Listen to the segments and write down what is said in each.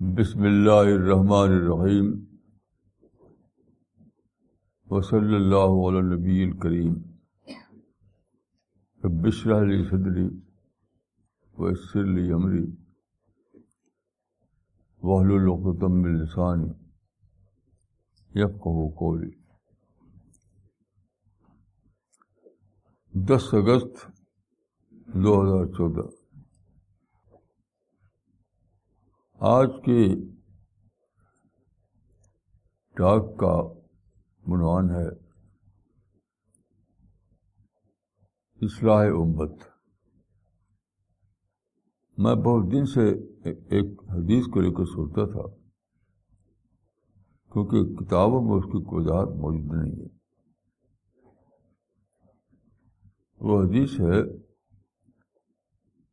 بسم اللہ الرحمن الرحیم وصلی اللہ علی نبی الکریم بشر علی صدری وسر علی عمری وحل القتم السانی یفقہ قولی دس اگست دو ہزار چودہ آج کے ٹاک کا عنوان ہے اصلاح امت۔ میں بہت دن سے ایک حدیث کو لے کر سوچتا تھا، کیونکہ کتابوں میں اس کی وضاحت موجود نہیں ہے۔ وہ حدیث ہے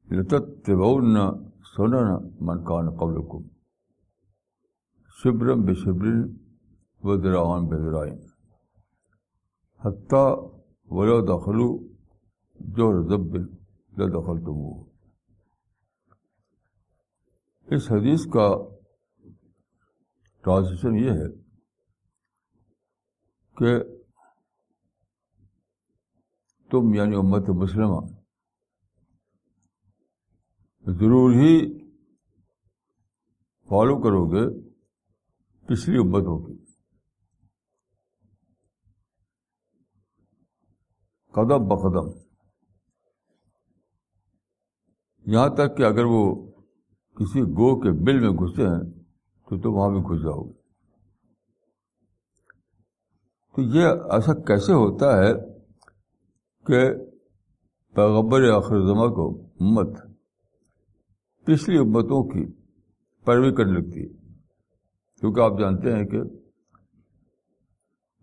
لطت سونا من کان قبل کم شبرم بے شبرن و دران بے درائن حتیٰ ولو دخلو جو رضب دخل تم اس حدیث کا ٹرانسلیشن یہ ہے کہ تم یعنی امت مسلمہ ضرور ہی فالو کرو گے، پچھلی امت ہوگی۔ قدم بقدم یہاں تک کہ اگر وہ کسی گو کے بل میں گھسے ہیں، تو تم وہاں بھی گھس جاؤ گے۔ تو یہ ایسا کیسے ہوتا ہے کہ پیغبر آخر زماں کو امت پچھلی امتوں کی پیروی کرنے لگتی ہے۔ کیونکہ آپ جانتے ہیں کہ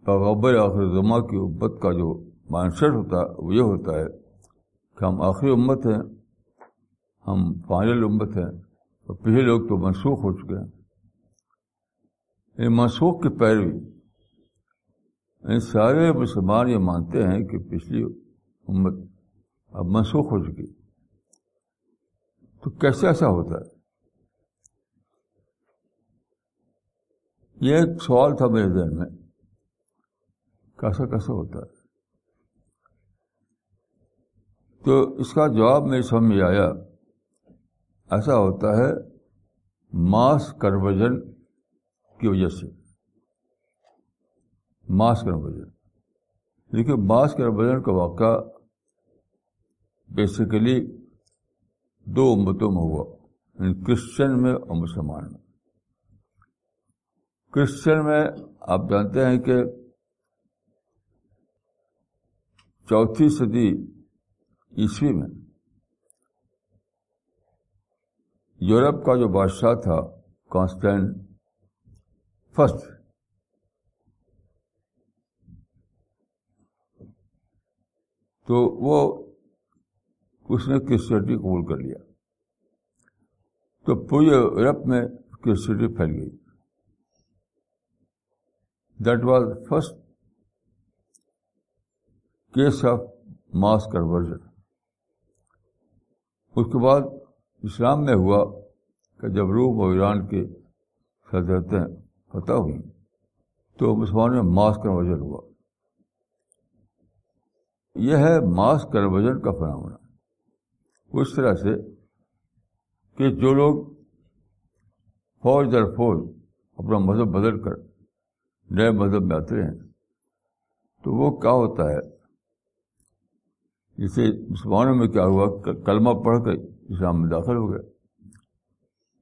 پیغبر آخر زماں کی امت کا جو مائنڈ ہوتا ہے، وہ یہ ہوتا ہے کہ ہم آخری امت ہیں، ہم فائنل امت ہیں اور پچھلے لوگ تو منسوخ ہو چکے ہیں۔ منسوخ کی پیروی ان سارے مسلمان یہ مانتے ہیں کہ پچھلی امت اب منسوخ ہو چکی۔ تو کیسے ایسا ہوتا ہے؟ یہ ایک سوال تھا میرے ذہن میں، کیسا کیسا ہوتا ہے؟ تو اس کا جواب میرے سمجھ میں آیا، ایسا ہوتا ہے ماس کنورژن کی وجہ سے۔ Mass conversion. دیکھیے، ماس کنورژن کا واقعہ بیسیکلی دو امتوں میں ہوا یعنی کرسچن میں اور مسلمان میں۔ کرسچن میں آپ جانتے ہیں کہ چوتھی صدی عیسوی میں یورپ کا جو بادشاہ تھا کانسٹینٹ فسٹ، تو وہ اس نے کرسچنٹی قبول کر لیا؟ تو پورے یورپ میں کرسچنٹی پھیل گئی؟ That was first case of mass conversion اس کے بعد اسلام میں ہوا کہ جب روم اور ایران کی صدرتیں فتح ہوئی تو مسلمانوں میں ماس کنورژن ہوا۔ یہ ہے ماس کنورژن کا فنامنا اس طرح سے کہ جو لوگ فوج در فوج اپنا مذہب بدل کر نئے مذہب میں آتے ہیں، تو وہ کیا ہوتا ہے؟ جسے مسلمانوں میں کیا ہوا؟ کلمہ پڑھ کر اسلام میں داخل ہو گئے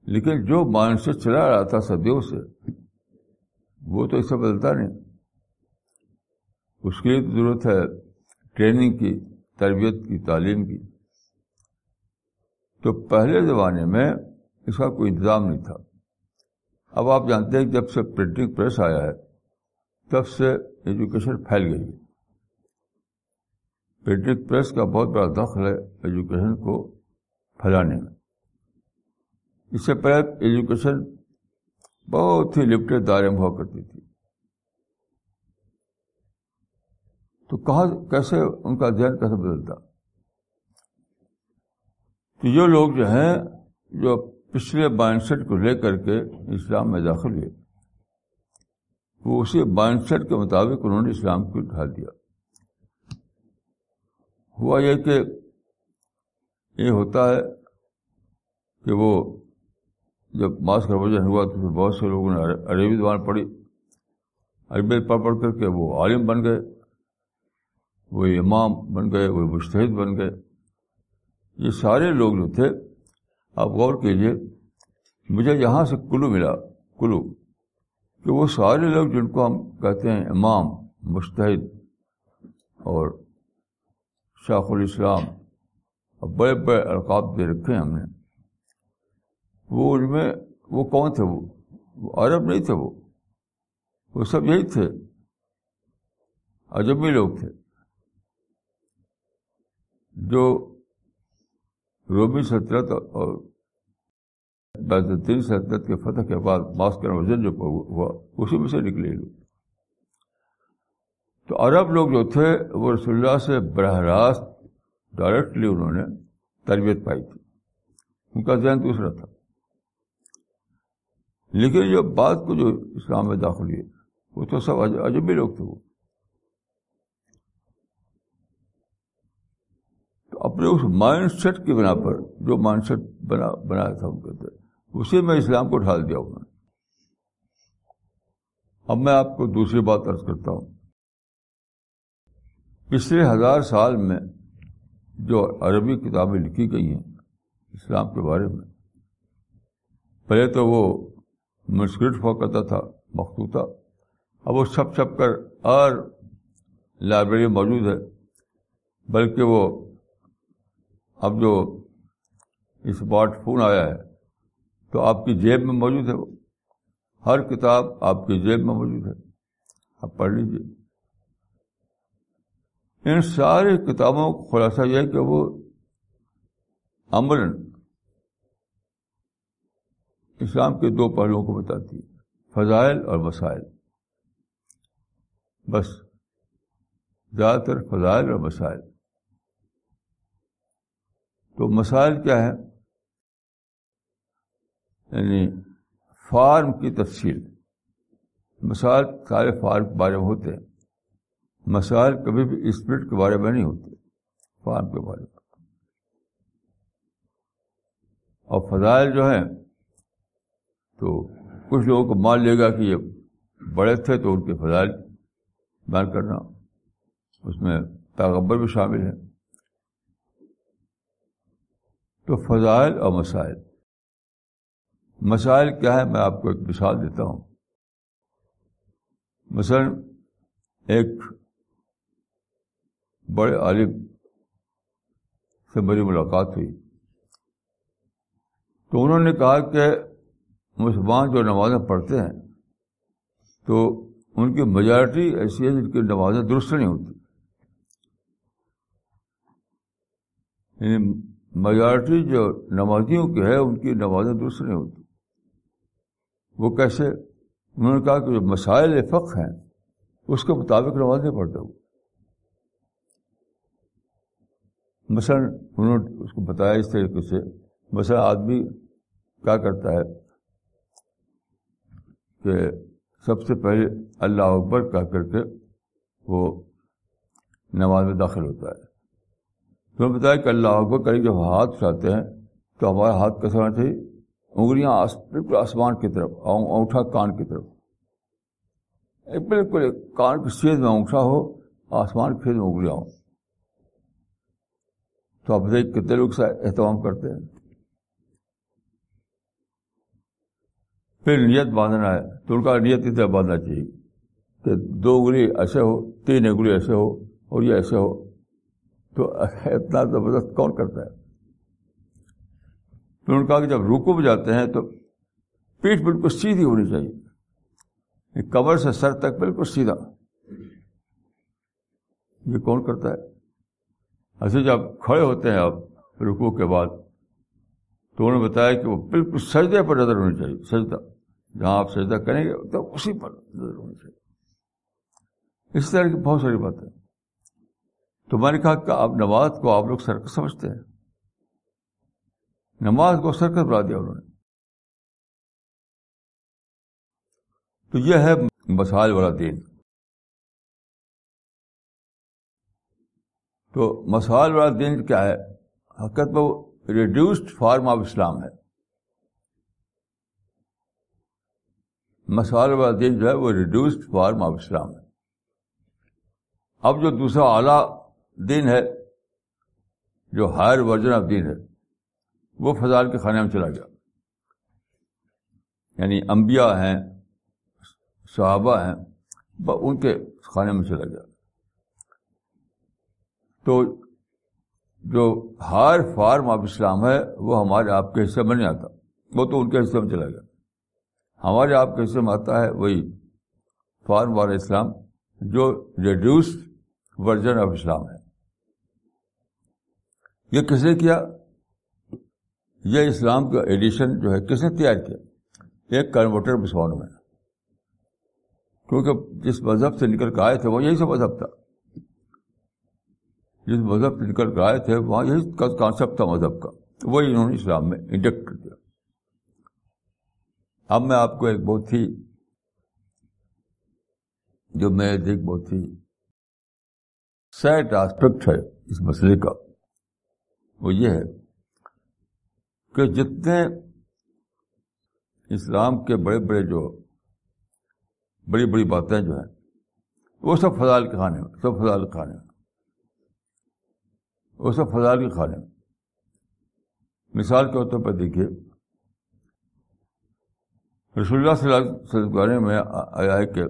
لیکن جو مانسے چلا رہا تھا صدیوں سے، وہ تو اسے بدلتا نہیں۔ اس کے لیے ضرورت ہے ٹریننگ کی، تربیت کی، تعلیم کی۔ تو پہلے زمانے میں اس کا کوئی انتظام نہیں تھا۔ اب آپ جانتے ہیں جب سے پرنٹنگ پریس آیا ہے، تب سے ایجوکیشن پھیل گئی ہے۔ پرنٹنگ پریس کا بہت بڑا دخل ہے ایجوکیشن کو پھیلانے میں۔ اس سے پہلے ایجوکیشن بہت ہی لپٹے دائرے میں ہوا کرتی تھی۔ تو کہاں، کیسے ان کا ذہن کیسے بدلتا؟ تو یہ لوگ جو ہیں، جو پچھلے مائنڈ سیٹ کو لے کر کے اسلام میں داخل ہوئے، وہ اسی مائنڈ سیٹ کے مطابق انہوں نے اسلام کو ڈھال دیا۔ ہوا یہ کہ یہ ہوتا ہے کہ وہ جب ماس کا وزن ہوا تو پھر بہت سے لوگوں نے عربی زبان پڑھی۔ عربی پڑھ پڑھ کر کے وہ عالم بن گئے، وہ امام بن گئے، وہ مشتحد بن گئے۔ یہ سارے لوگ جو تھے، آپ غور کیجیے مجھے یہاں سے کلو ملا، کلو، کہ وہ سارے لوگ جن کو ہم کہتے ہیں امام مشتحد اور شاخ الاسلام اور بڑے بڑے القاب دے رکھے ہیں ہم نے۔ وہ ان میں، وہ کون تھے وہ؟ عرب نہیں تھے وہ وہ سب یہی تھے اجبی لوگ تھے۔ جو رومی سلطنت اور بیزتین سلطنت کے فتح کے بعد ماسکر وزن جو ہوا اسی میں سے نکلے لوگ تو عرب لوگ جو تھے، وہ رسول اللہ سے براہ راست ڈائریکٹلی انہوں نے تربیت پائی تھی۔ ان کا ذہن دوسرا تھا۔ لیکن جو بعد کو جو اسلام میں داخل ہوئے وہ تو سب عجبی لوگ تھے وہ تو اپنے اس مائنڈ سیٹ کی بنا پر جو مائنڈ سیٹ بنا بنایا تھا ان کے اسی میں اسلام کو ڈھال دیا انہوں نے۔ اب میں آپ کو دوسری بات عرض کرتا ہوں۔ پچھلے ہزار سال میں جو عربی کتابیں لکھی گئی ہیں اسلام کے بارے میں، پہلے تو وہ منسکرٹ ہوا کرتا تھا مخصوصہ اب وہ چھپ چھپ کر اور لائبریری موجود ہے، بلکہ وہ اب جو اسمارٹ فون آیا ہے تو آپ کی جیب میں موجود ہے وہ۔ ہر کتاب آپ کی جیب میں موجود ہے۔ آپ پڑھ لیجیے ان ساری کتابوں کا خلاصہ یہ ہے کہ وہ عمل اسلام کے دو پہلوؤں کو بتاتی ہے فضائل اور مسائل۔ بس، زیادہ تر فضائل اور مسائل۔ تو مسائل کیا ہے یعنی فارم کی تفصیل۔ مسائل سارے فارم کے بارے میں ہوتے ہیں۔ مسائل کبھی بھی اسپرٹ کے بارے میں نہیں ہوتے، فارم کے بارے میں۔ اور فضائل جو ہیں، تو کچھ لوگوں کو مان لے گا کہ یہ بڑے تھے تو ان کے فضائل بیان کرنا، اس میں تاغبر بھی شامل ہے تو فضائل اور مسائل۔ مسائل کیا ہے میں آپ کو ایک مثال دیتا ہوں۔ مثلا ایک بڑے عالم سے میری ملاقات ہوئی۔ تو انہوں نے کہا کہ مسلمان جو نمازیں پڑھتے ہیں، تو ان کی میجارٹی ایسی ہے جن کی نمازیں درست نہیں ہوتی۔ یعنی میجارٹی جو نمازیوں کی ہے، ان کی نمازیں درست نہیں ہوتی۔ وہ کیسے؟ انہوں نے کہا کہ جو مسائل فق ہیں، اس کے مطابق نماز نہیں پڑھتے وہ۔ مثلاً انہوں نے اس کو بتایا اس طریقے سے، مثلاً آدمی کیا کرتا ہے کہ سب سے پہلے اللہ اکبر کہہ کر کے وہ نماز میں داخل ہوتا ہے۔ تو نے بتایا کہ اللہ اکبر کریں جب ہاتھ اٹھاتے ہیں تو ہمارا ہاتھ کیسا ہونا چاہیے؟ انگلیاں بالکل آسمان کی طرف انگوٹھا کان کی طرف۔ بالکل کان کی سیز میں انگوٹھا ہو، آسمان کی سیز میں انگلیاں ہوں۔ تو آپ دیکھ کتنے لوگ سے اہتمام کرتے ہیں۔ پھر نیت باندھنا ہے۔ تو ان کا نیت کی طرح باندھنا چاہیے کہ دو انگلی ایسے ہو، تین انگلی ایسے ہو اور یہ ایسے ہو۔ تو اتنا زبردست کون کرتا ہے؟ انہوں نے کہا کہ جب روکو بھی جاتے ہیں تو پیٹ بالکل سیدھی ہونی چاہیے۔ کمر سے سر تک بالکل سیدھا۔ یہ کون کرتا ہے؟ ایسے جب کھڑے ہوتے ہیں آپ رکو کے بعد تو انہوں نے بتایا کہ وہ بالکل سجدے پر نظر ہونی چاہیے، سجدہ۔ جہاں آپ سجدہ کریں گے تو اسی پر نظر ہونی چاہیے۔ اس طرح کی بہت ساری باتیں۔ تو میں نے کہا کہ آپ نماز کو آپ لوگ سرکس سمجھتے ہیں۔ نماز کو سرکس بنا دیا انہوں نے۔ تو یہ ہے مسائل والا دین۔ تو مسائل والا دین کیا ہے؟ حقیقت میں ریڈیوسڈ فارم آف اسلام ہے۔ مسائل والا دین جو ہے وہ ریڈیوسڈ فارم آف اسلام ہے۔ اب جو دوسرا اعلیٰ دین ہے، جو ہائر ورژن آف دین ہے، وہ فضال کے خانے میں چلا گیا۔ یعنی انبیاء ہیں، صحابہ ہیں ان کے خانے میں چلا گیا۔ تو جو ہائر فارم آف اسلام ہے، وہ ہمارے آپ کے حصے میں نہیں آتا۔ وہ تو ان کے حصے میں چلا گیا۔ ہمارے آپ کے حصے میں آتا ہے وہی فارم والا اسلام، جو ریڈیوس ورژن آف اسلام ہے۔ یہ کس نے کیا؟ یہ اسلام کا ایڈیشن جو ہے، کس نے تیار کیا؟ ایک کنورٹر مسلمانوں میں۔ کیونکہ جس مذہب سے نکل کے آئے تھے، وہ یہی سا مذہب تھا۔ جس مذہب سے نکل کے آئے تھے، وہاں یہی کانسیپٹ تھا مذہب کا۔ وہی انہوں نے اسلام میں انڈکٹ کر دیا۔ اب میں آپ کو ایک بہت ہی جو میں دیکھ بہت ہی سیٹ آسپیکٹ ہے اس مسئلے کا۔ وہ یہ ہے کہ جتنے اسلام کے بڑے بڑے جو بڑی بڑی باتیں جو ہیں، وہ سب فضال کے کھانے میں سب فضال کے کھانے میں وہ سب فضال کے کھانے میں مثال کے طور پر دیکھیے، رسول اللہ صلی اللہ علیہ وسلم میں آیا ہے کہ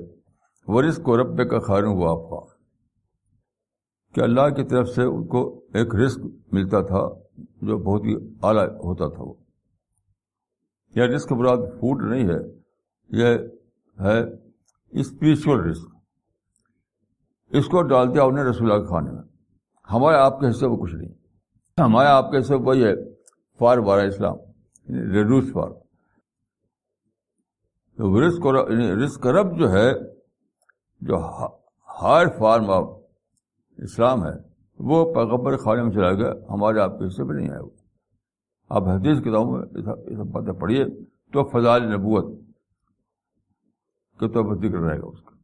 ورث کو رب کا خارن ہوا آپ کا۔ کہ اللہ کی طرف سے ان کو ایک رسک ملتا تھا جو بہت ہی اعلیٰ ہوتا تھا وہ۔ یہ رسک براد فوڈ نہیں ہے، یہ ہے اسپریچل رسک اس کو ڈال دیا انہیں رسول اللہ کھانے میں۔ ہمارے آپ کے حصے میں کچھ نہیں۔ ہمارے آپ کے حصے وہی ہے، فار بارہ اسلام یعنی ریڈیوس فار۔ رسک یعنی رب جو ہے، جو ہائر فارم آف اسلام ہے، وہ پیغبر خانے میں چلا گیا، ہمارے آپ کے حصے میں نہیں آئے وہ۔ آپ حدیث کتابوں میں یہ سب باتیں پڑھیے، تو فضال نبوت کے طور پر ذکر رہے گا اس کا۔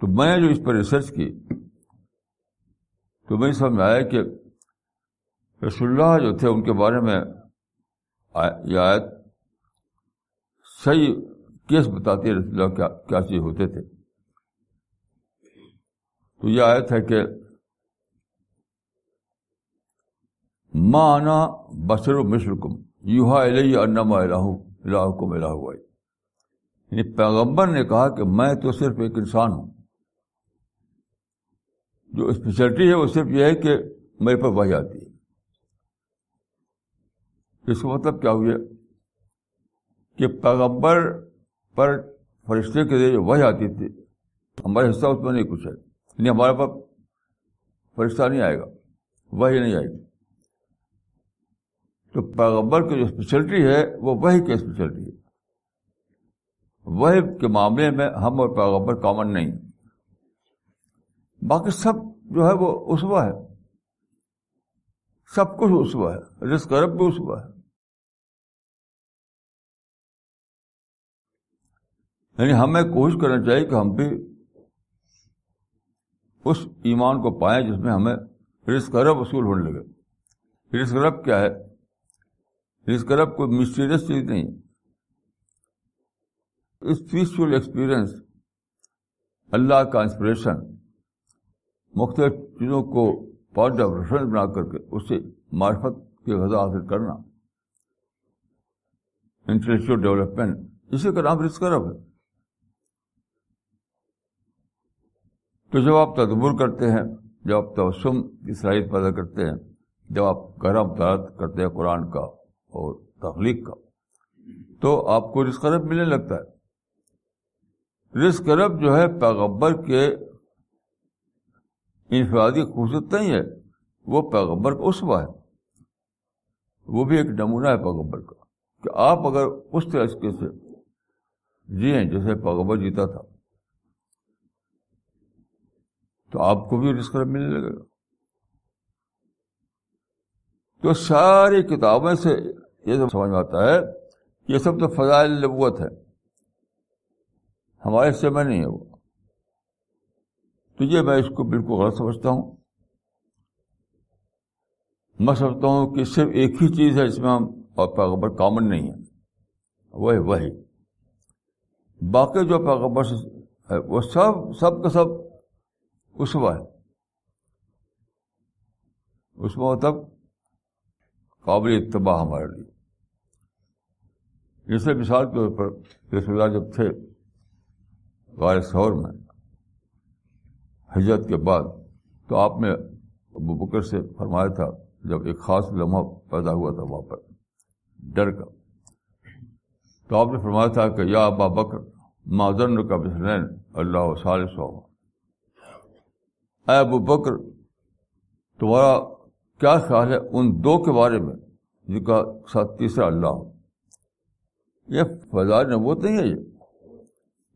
تو میں جو اس پر ریسرچ کی، تو میں سمجھ میں آیا کہ رسول اللہ جو تھے، ان کے بارے میں یہ آیت صحیح کیس بتاتی ہے رسول اللہ کیا چیز ہوتے تھے۔ تو یہ آیت ہے کہ مانا بشر و مشرکم یوہا علیہ انما الہ الہکم الہ وائی یعنی پیغمبر نے کہا کہ میں تو صرف ایک انسان ہوں۔ جو اسپیشلٹی ہے وہ صرف یہ ہے کہ میرے پر وہی آتی ہے۔ اس کا مطلب کیا ہوئی کہ پیغمبر پر فرشتے کے ذریعے وہی آتی تھی۔ ہمارے حصہ اس میں نہیں کچھ ہے۔ نہیں، ہمارے پاس فرشتہ نہیں آئے گا وہی نہیں آئے گی۔ تو پیغمبر کی جو اسپیشلٹی ہے، وہ وہی کی اسپیشلٹی ہے۔ وہی کے معاملے میں ہم اور پیغمبر کامن نہیں۔ باقی سب جو ہے، وہ اسوا ہے۔ سب کچھ اسوا ہے۔ رسک عرب بھی اسوا ہے۔ یعنی ہمیں کوشش کرنا چاہیے کہ ہم بھی اس ایمان کو پائیں جس میں ہمیں رزق رب وصول ہونے لگے۔ رزق رب کیا ہے؟ رزق رب کوئی مسٹیریس چیز نہیں۔ اسپریچل ایکسپیرئنس اللہ کا انسپریشن مختلف چیزوں کو پوائنٹ آف ریفرنس بنا کر کے اس سے معرفت کی غذا حاصل کرنا۔ انٹلیکچل ڈیولپمنٹ اسی کا نام رزق رب ہے۔ تو جب آپ تدبر کرتے ہیں، جب آپ توسم کی صلاحیت پیدا کرتے ہیں، جب آپ گہرا مطالعہ کرتے ہیں قرآن کا اور تخلیق کا، تو آپ کو رزق رب ملنے لگتا ہے۔ رزق رب جو ہے پیغبر کے انفرادی خصوصیت نہیں ہے، وہ پیغبر کا اسوا ہے۔ وہ بھی ایک نمونہ ہے پیغبر کا۔ کہ آپ اگر اس طرح سے جیے جیسے پیغبر جیتا تھا۔ تو آپ کو بھی رسک ملنے لگے گا۔ تو ساری کتابیں سے یہ سب سمجھ میں آتا ہے یہ سب تو فضائل نبوت ہے ہمارے حصے میں نہیں ہے وہ۔ تو یہ میں اس کو بالکل غلط سمجھتا ہوں۔ میں سمجھتا ہوں کہ صرف ایک ہی چیز ہے جس میں ہم اور پیغبر کامن نہیں ہے وہ وہی باقی جو پیغبر وہ سب سب کا سب اسوا ہے۔ اس میں مطلب قابل اتباع ہمارے لیے۔ جیسے مثال کے طور پر رسول اللہ جب تھے غار سور میں حجرت کے بعد، تو آپ نے ابو بکر سے فرمایا تھا، جب ایک خاص لمحہ پیدا ہوا تھا وہاں پر، ڈر کا۔ تو آپ نے فرمایا تھا کہ یا ابا بکر معذر کا بسنین اللہ صالح اے ابو بکر، تمہارا کیا خیال ہے ان دو کے بارے میں جن کا ساتھ تیسرا اللہ؟ یہ فضائل نبوت نہیں ہے یہ۔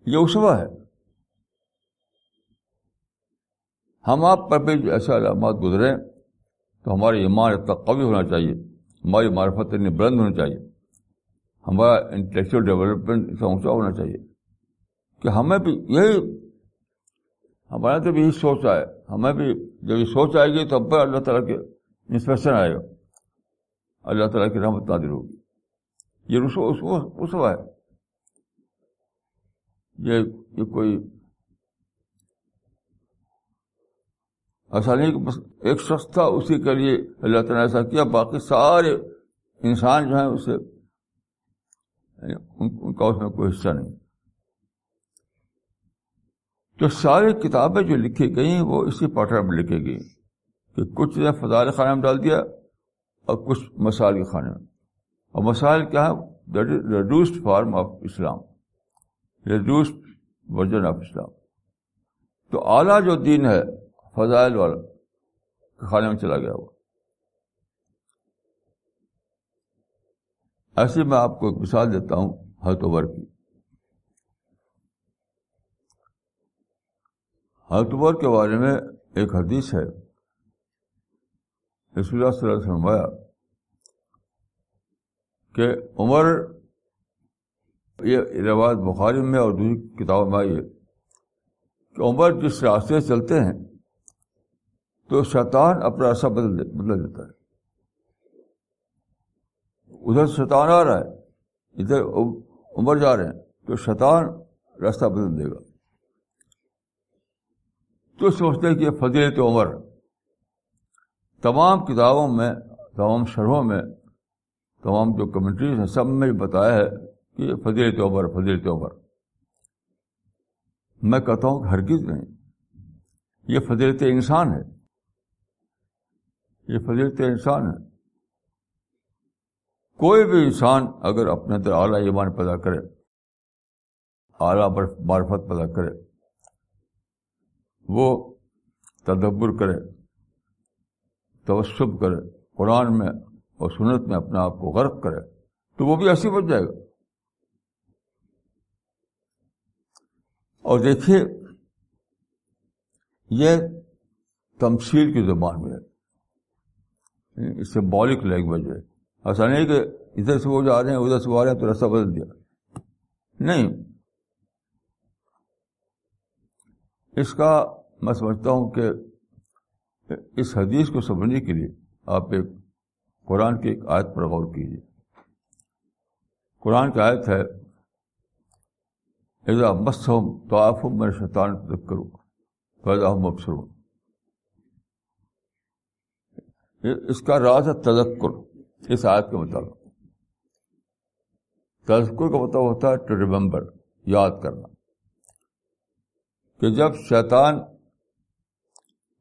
یہ اسوا ہے۔ ہم آپ پر بھی ایسے علامات گزرے تو ہمارے ایمان اتنا قوی ہونا چاہیے، ہماری معرفت اتنی بلند ہونی چاہیے۔ ہمارا انٹلیکچل ڈیولپمنٹ اتنا اونچا ہونا چاہیے کہ ہمیں بھی یہی ہمارے تو بھی یہی سوچ آئے ہمیں بھی جب یہ سوچ آئے گی تو اب پر اللہ تعالیٰ کے انسپیکشن آئے گا۔ اللہ تعالیٰ کی رحمت نادر ہوگی۔ یہ رسو رسوا ہے۔ یہ یہ کوئی ایسا نہیں کہ بس ایک شخص تھا، اسی کے لیے اللہ تعالیٰ نے ایسا کیا۔ باقی سارے انسان جو ہیں، اسے یعنی ان کا اس میں کوئی حصہ نہیں۔ تو ساری کتابیں جو لکھی گئی وہ اسی پیٹرن میں لکھی گئی کہ کچھ چیزیں فضال خانے میں ڈال دیا اور کچھ مسائل کے خانے میں۔ اور مسائل کیا ہے reduced form of Islam reduced version of Islam تو اعلیٰ جو دین ہے، فضائل والا، خانے میں چلا گیا وہ۔ ایسے میں آپ کو ایک مثال دیتا ہوں حضرت عمر کی۔ حضرت عمر کے بارے میں ایک حدیث ہے۔ رسول اللہ صلی اللہ علیہ وسلم کہ عمر، یہ رواج بخاری میں اور دوسری کتابوں میں آئی ہے کہ عمر جس راستے سے چلتے ہیں تو شیطان اپنا راستہ بدل بدل دیتا ہے۔ ادھر شیطان آ رہا ہے، ادھر عمر جا رہے ہیں، تو شیطان راستہ بدل دے گا۔ تو سوچتے کہ فضیلت عمر تمام کتابوں میں، تمام شرحوں میں، تمام جو کمنٹریز ہیں، سب میں بتایا ہے کہ فضیلت عمر فضیلت عمر۔ میں کہتا ہوں کہ ہرگز نہیں۔ یہ فضیلت انسان ہے۔ یہ فضیلت انسان ہے۔ کوئی بھی انسان اگر اپنے اندر اعلیٰ ایمان پیدا کرے، اعلیٰ معرفت پیدا کرے وہ تدبر کرے، توسب کرے، قرآن میں اور سنت میں اپنے آپ کو غرق کرے، تو وہ بھی ایسی بچ جائے گا۔ اور دیکھیے، یہ تمثیل کی زبان میں ہے۔ یعنی اس سے بالک لینگویج ہے۔ ایسا نہیں کہ ادھر سے وہ جا رہے ہیں، ادھر سے وہ آ رہے ہیں تو راستہ بدل دیا۔ نہیں اس کا میں سمجھتا ہوں کہ اس حدیث کو سمجھنے کے لیے آپ ایک قرآن کی ایک آیت پر غور کیجیے۔ قرآن کی آیت ہے ایزا مسم تو آپ میں شیطان کروں پیدا ہوں مبصر اس کا راز ہے تذکر، اس آیت کے مطابق۔ تذکر کا مطلب ہوتا ہے ٹو ریمبر یاد کرنا۔ کہ جب شیطان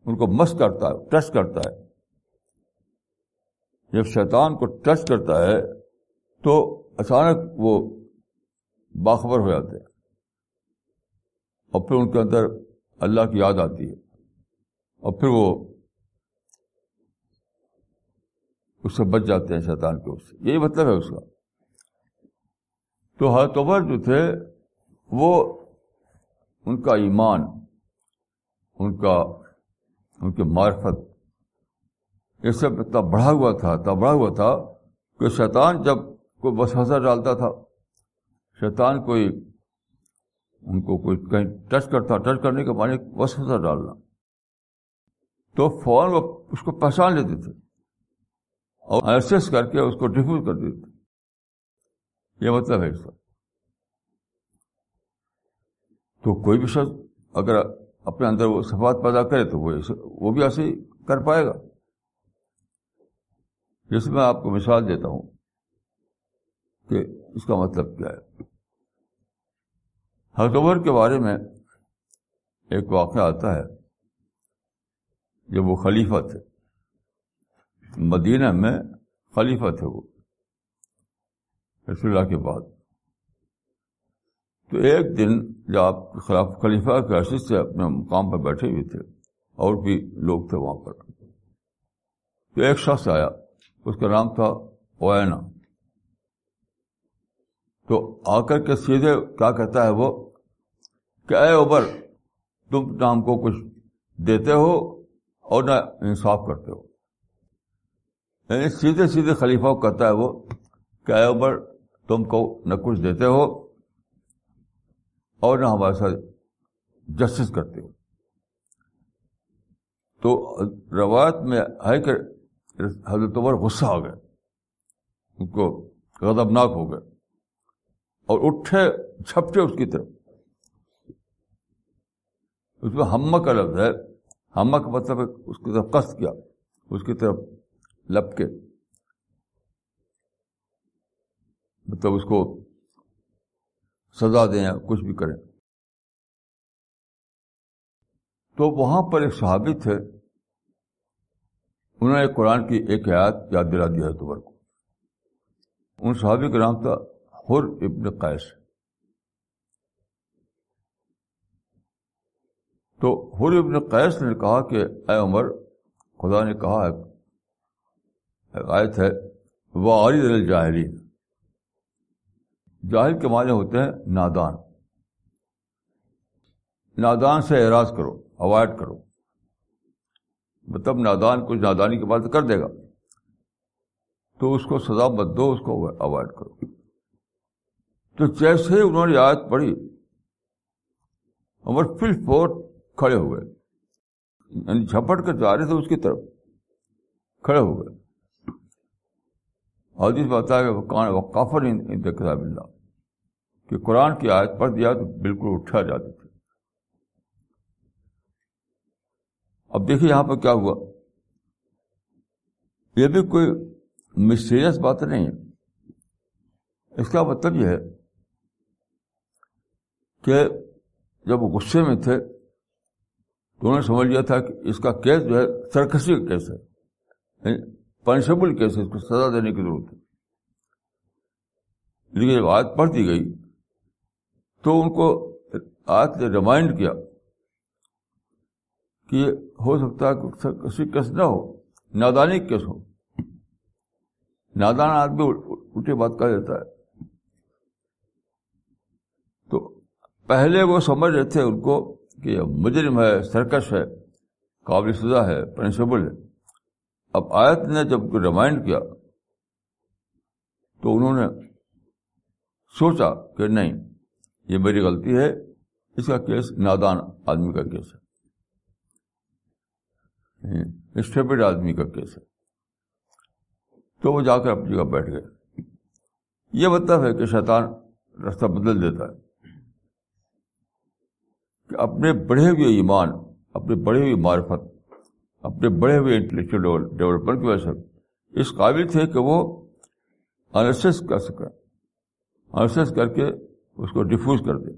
ان کو مس کرتا ہے، ٹچ کرتا ہے، جب شیطان کو ٹچ کرتا ہے تو اچانک وہ باخبر ہو جاتے ہیں۔ اور پھر ان کے اندر اللہ کی یاد آتی ہے۔ اور پھر وہ اس سے بچ جاتے ہیں، شیطان کے اس سے۔ یہی مطلب ہے اس کا۔ تو حضرت عمر جو تھے، وہ ان کا ایمان، ان کا، ان کی معرفت یہ سب اتنا بڑھا ہوا تھا، اتنا بڑھا ہوا تھا کہ شیطان جب کوئی بس ڈالتا تھا، شیطان کوئی، ان کو کوئی کہیں ٹچ کرتا، ٹچ کرنے کے معنی وسوسہ ڈالنا۔ تو فوراً وہ اس کو پہچان لیتے تھے اور ایسس کر کے اس کو ڈیفیوز کر دیتے تھے۔ یہ مطلب ہے اس کا۔ تو کوئی بھی شخص اگر اپنے اندر وہ صفات پیدا کرے تو وہ وہ بھی ایسے ہی کر پائے گا۔ جس میں آپ کو مثال دیتا ہوں کہ اس کا مطلب کیا ہے۔ عمر کے بارے میں ایک واقعہ آتا ہے۔ جب وہ خلیفہ تھے۔ مدینہ میں خلیفہ تھے وہ۔ رسول اللہ کے بعد۔ تو ایک دن جب آپ خلاف خلیفہ کے حیثیت سے اپنے مقام پر بیٹھے ہوئے تھے اور بھی لوگ تھے وہاں پر، تو ایک شخص آیا، اس کا نام تھا اوینا۔ تو آ کر کے سیدھے کیا کہتا ہے وہ؟ کہ اے اوبر تم نہ ہم کو کچھ دیتے ہو اور نہ انصاف کرتے ہو۔ یعنی سیدھے سیدھے خلیفہ کو کہتا ہے وہ کہ اے اوبر تم کو نہ کچھ دیتے ہو اور نہ ہمارے ساتھ جسٹس کرتے ہو۔ تو روایت میں ہے کہ حضرت عمر غصہ آ گئے، ان کو غضبناک ہو گئے اور اٹھے، چھپٹے اس کی طرف۔ اس میں ہم کا لفظ ہے ہم کا مطلب اس کی طرف قصد کیا، اس کی طرف لپ کے مطلب اس کو سزا دیں یا کچھ بھی کریں۔ تو وہاں پر ایک صحابی تھے، انہوں نے قرآن کی ایک آیات یاد دلا دیا ہے کو۔ ان صحابی کا نام تھا حر ابن قیس۔ تو حر ابن قیس نے کہا کہ اے عمر، خدا نے کہا ہے آیت ہے وہ عالد الجاہرین جاہل کے معنی ہوتے ہیں نادان۔ نادان سے اعراض کرو اوائڈ کرو۔ مطلب نادان کچھ نادانی کے بعد کر دے گا۔ تو اس کو سزا مت دو، اس کو اوائڈ کرو۔ تو جیسے ہی انہوں نے آیت پڑھی، عمر فل فور کھڑے ہوئے یعنی جھپٹ کر جا رہے تھے اس کی طرف، کھڑے ہو گئے۔ حدیث بتایا کہ کافر کتاب اللہ۔ کہ قرآن کی آیت پڑھ دیا تو بالکل اٹھا جاتے تھے۔ اب دیکھیے یہاں پہ کیا ہوا۔ یہ بھی کوئی مسٹیریس بات نہیں ہے۔ اس کا مطلب یہ ہے کہ جب وہ غصے میں تھے تو انہوں نے سمجھ لیا تھا کہ اس کا کیس جو ہے سرکسی کا کیس ہے۔ پنشبل کیس ہے اس کو سزا دینے کی ضرورت ہے؟ لیکن جب آیت پڑھ دی گئی تو ان کو آج نے ریمائنڈ کیا کہ ہو سکتا ہے کہ سرکسی کیس نہ ہو، نادانی کیس ہو۔ نادان آدمی الٹی بات کر دیتا ہے۔ تو پہلے وہ سمجھ رہے تھے ان کو کہ یہ مجرم ہے، سرکش ہے، قابل سزا ہے پرنسبل ہے۔ اب آیت نے جب ریمائنڈ کیا تو انہوں نے سوچا کہ نہیں، یہ میری غلطی ہے، اس کا کیس نادان آدمی کا کیس ہے۔ یعنی اسٹیبڈ آدمی کا کیس ہے۔ تو وہ جا کر اپنی جگہ بیٹھ گئے۔ یہ مطلب ہے کہ شیطان رستہ بدل دیتا ہے۔ کہ اپنے بڑھے ہوئے ایمان، اپنے بڑھے ہوئے معرفت اپنے بڑے ہوئے انٹلیکچل ڈیولپمنٹ کی وجہ سے اس قابل تھے کہ وہ انسس کر سکیں انسس کر کے اس کو ڈیفیوز کر دیں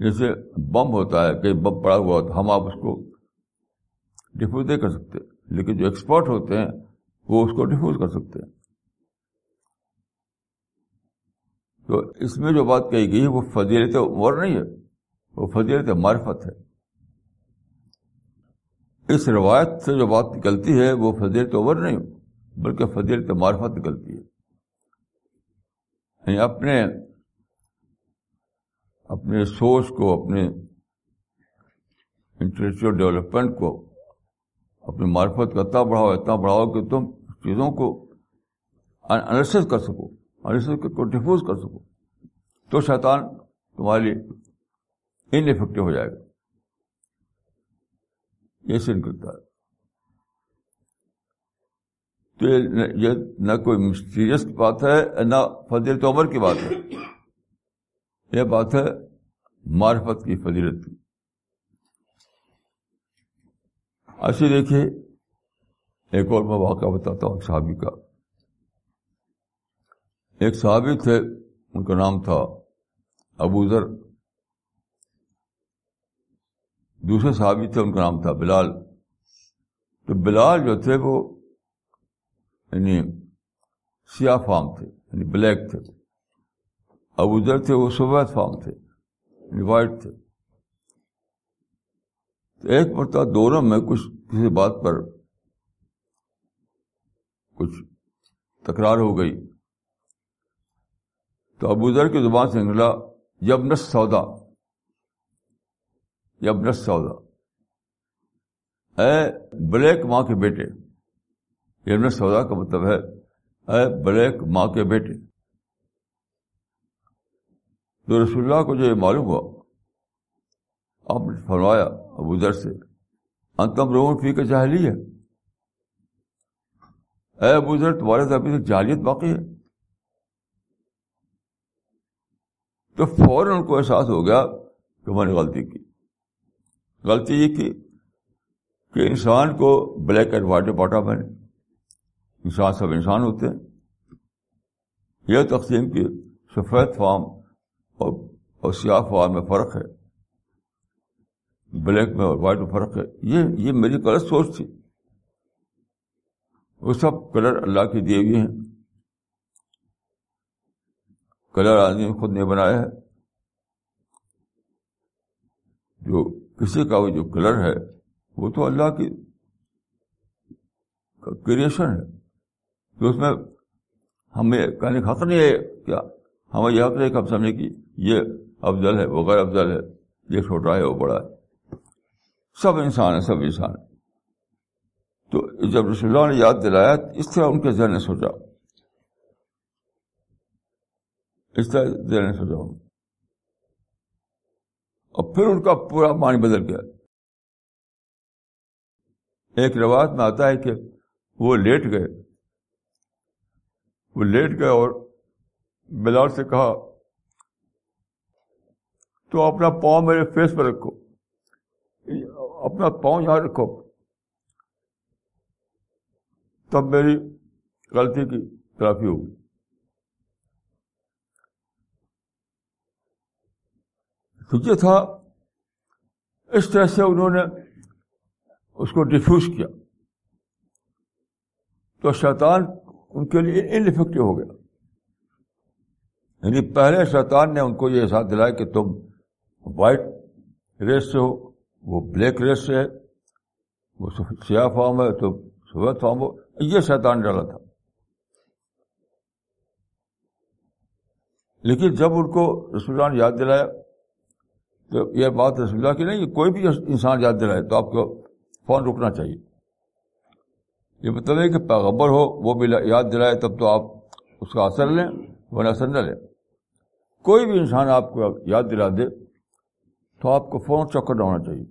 جیسے بم ہوتا ہے کہ بم پڑا ہوا ہوتا ہم آپ اس کو ڈیفیوز نہیں کر سکتے، لیکن جو ایکسپرٹ ہوتے ہیں، وہ اس کو ڈیفیوز کر سکتے ہیں۔ تو اس میں جو بات کہی گئی، وہ فضیلت عمر نہیں ہے، وہ فضیلت معرفت ہے۔ اس روایت سے جو بات نکلتی ہے وہ فضیلت عمر نہیں، بلکہ فضیلت معرفت نکلتی ہے۔ یعنی اپنے اپنے سوچ کو، اپنے انٹلیکچل ڈیولپمنٹ کو، اپنی معرفت کو اتنا بڑھاؤ اتنا بڑھاؤ کہ تم چیزوں کو انالسس کر سکو اور اس کو ڈفیوز کر سکو۔ تو شیطان تمہارے لیے ان افیکٹو ہو جائے گا۔ یہ کرتا ہے۔ تو یہ نہ کوئی مسٹیریس بات ہے، نہ فضیلت عمر کی بات ہے۔ یہ بات ہے معرفت کی فضیلت کی۔ ایسے دیکھیے، ایک اور میں واقعہ بتاتا ہوں صحابی کا۔ ایک صحابی تھے، ان کا نام تھا ابو ذر۔ دوسرے صحابی تھے، ان کا نام تھا بلال۔ تو بلال جو تھے، وہ یعنی سیاہ فام تھے یعنی بلیک تھے۔ ابو ذر تھے، وہ سفید فام تھے یعنی وائٹ تھے۔ تو ایک مرتبہ دونوں میں کچھ کسی بات پر کچھ تکرار ہو گئی۔ تو ابو ذر کی زبان سے نکلا یب نس سودا۔ یب سودا اے بلیک ماں کے بیٹے یب سودا کا مطلب ہے، اے بلیک ماں کے بیٹے۔ تو رسول اللہ کو جو یہ معلوم ہوا، آپ نے فرمایا ابو ذر سے، انتم روم فی کا جاہلی ہے اے ابو ذر، تمہارے ابھی تک جاہلیت باقی ہے۔ تو فوراً ان کو احساس ہو گیا کہ میں نے غلطی کی۔ غلطی یہ کی کہ انسان کو بلیک اینڈ وائٹ میں بانٹا میں نے انسان سب انسان ہوتے ہیں۔ یہ تقسیم کی سفید فارم اور اور سیاہ فارم میں فرق ہے۔ بلیک میں اور وائٹ میں فرق ہے۔ یہ یہ میری غلط سوچ تھی۔ وہ سب کلر اللہ کی دیے ہوئے ہیں۔ کلر آدمی خود نے بنایا ہے۔ جو کسی کا وہ جو کلر ہے، وہ تو اللہ کی کریشن ہے۔ تو اس میں ہمیں کہنے کا حق نہیں ہے کیا ہمیں یہ حق نہیں کہ ہم سمجھیں کہ یہ افضل ہے، وہ غیر افضل ہے۔ یہ چھوٹا ہے، وہ بڑا ہے۔ سب انسان ہے سب انسان ہے تو جب رسول اللہ نے یاد دلایا، اس طرح ان کے ذہن نے سوچا۔ اس طرح دینے سے جاؤں اور پھر ان کا پورا معنی بدل گیا۔ ایک روایت میں آتا ہے کہ وہ لیٹ گئے۔ وہ لیٹ گئے اور بلال سے کہا تو اپنا پاؤں میرے فیس پہ رکھو۔ اپنا پاؤں یہاں رکھو۔ تب میری غلطی کی تلافی ہوگی۔ تو یہ تھا، اس طرح سے انہوں نے اس کو ڈیفیوز کیا۔ تو شیطان ان کے لیے ان افیکٹو ہو گیا۔ یعنی پہلے شیطان نے ان کو یہ احساس دلایا کہ تم وائٹ ریس سے ہو، وہ بلیک ریس سے ہے، وہ سیاہ فارم ہے، تو سفید فارم ہو۔ یہ شیطان ڈالا تھا۔ لیکن جب ان کو رسول یاد دلایا تو یہ بات رسول اللہ کی نہیں کوئی بھی انسان یاد دلائے تو آپ کو فون رکنا چاہیے۔ یہ مطلب ہے کہ پیغبر ہو، وہ بھی یاد دلائے، تب تو آپ اس کا اثر لیں، ورنہ اثر نہ لیں۔ کوئی بھی انسان آپ کو یاد دلا دے تو آپ کو فون چکر ہونا چاہیے۔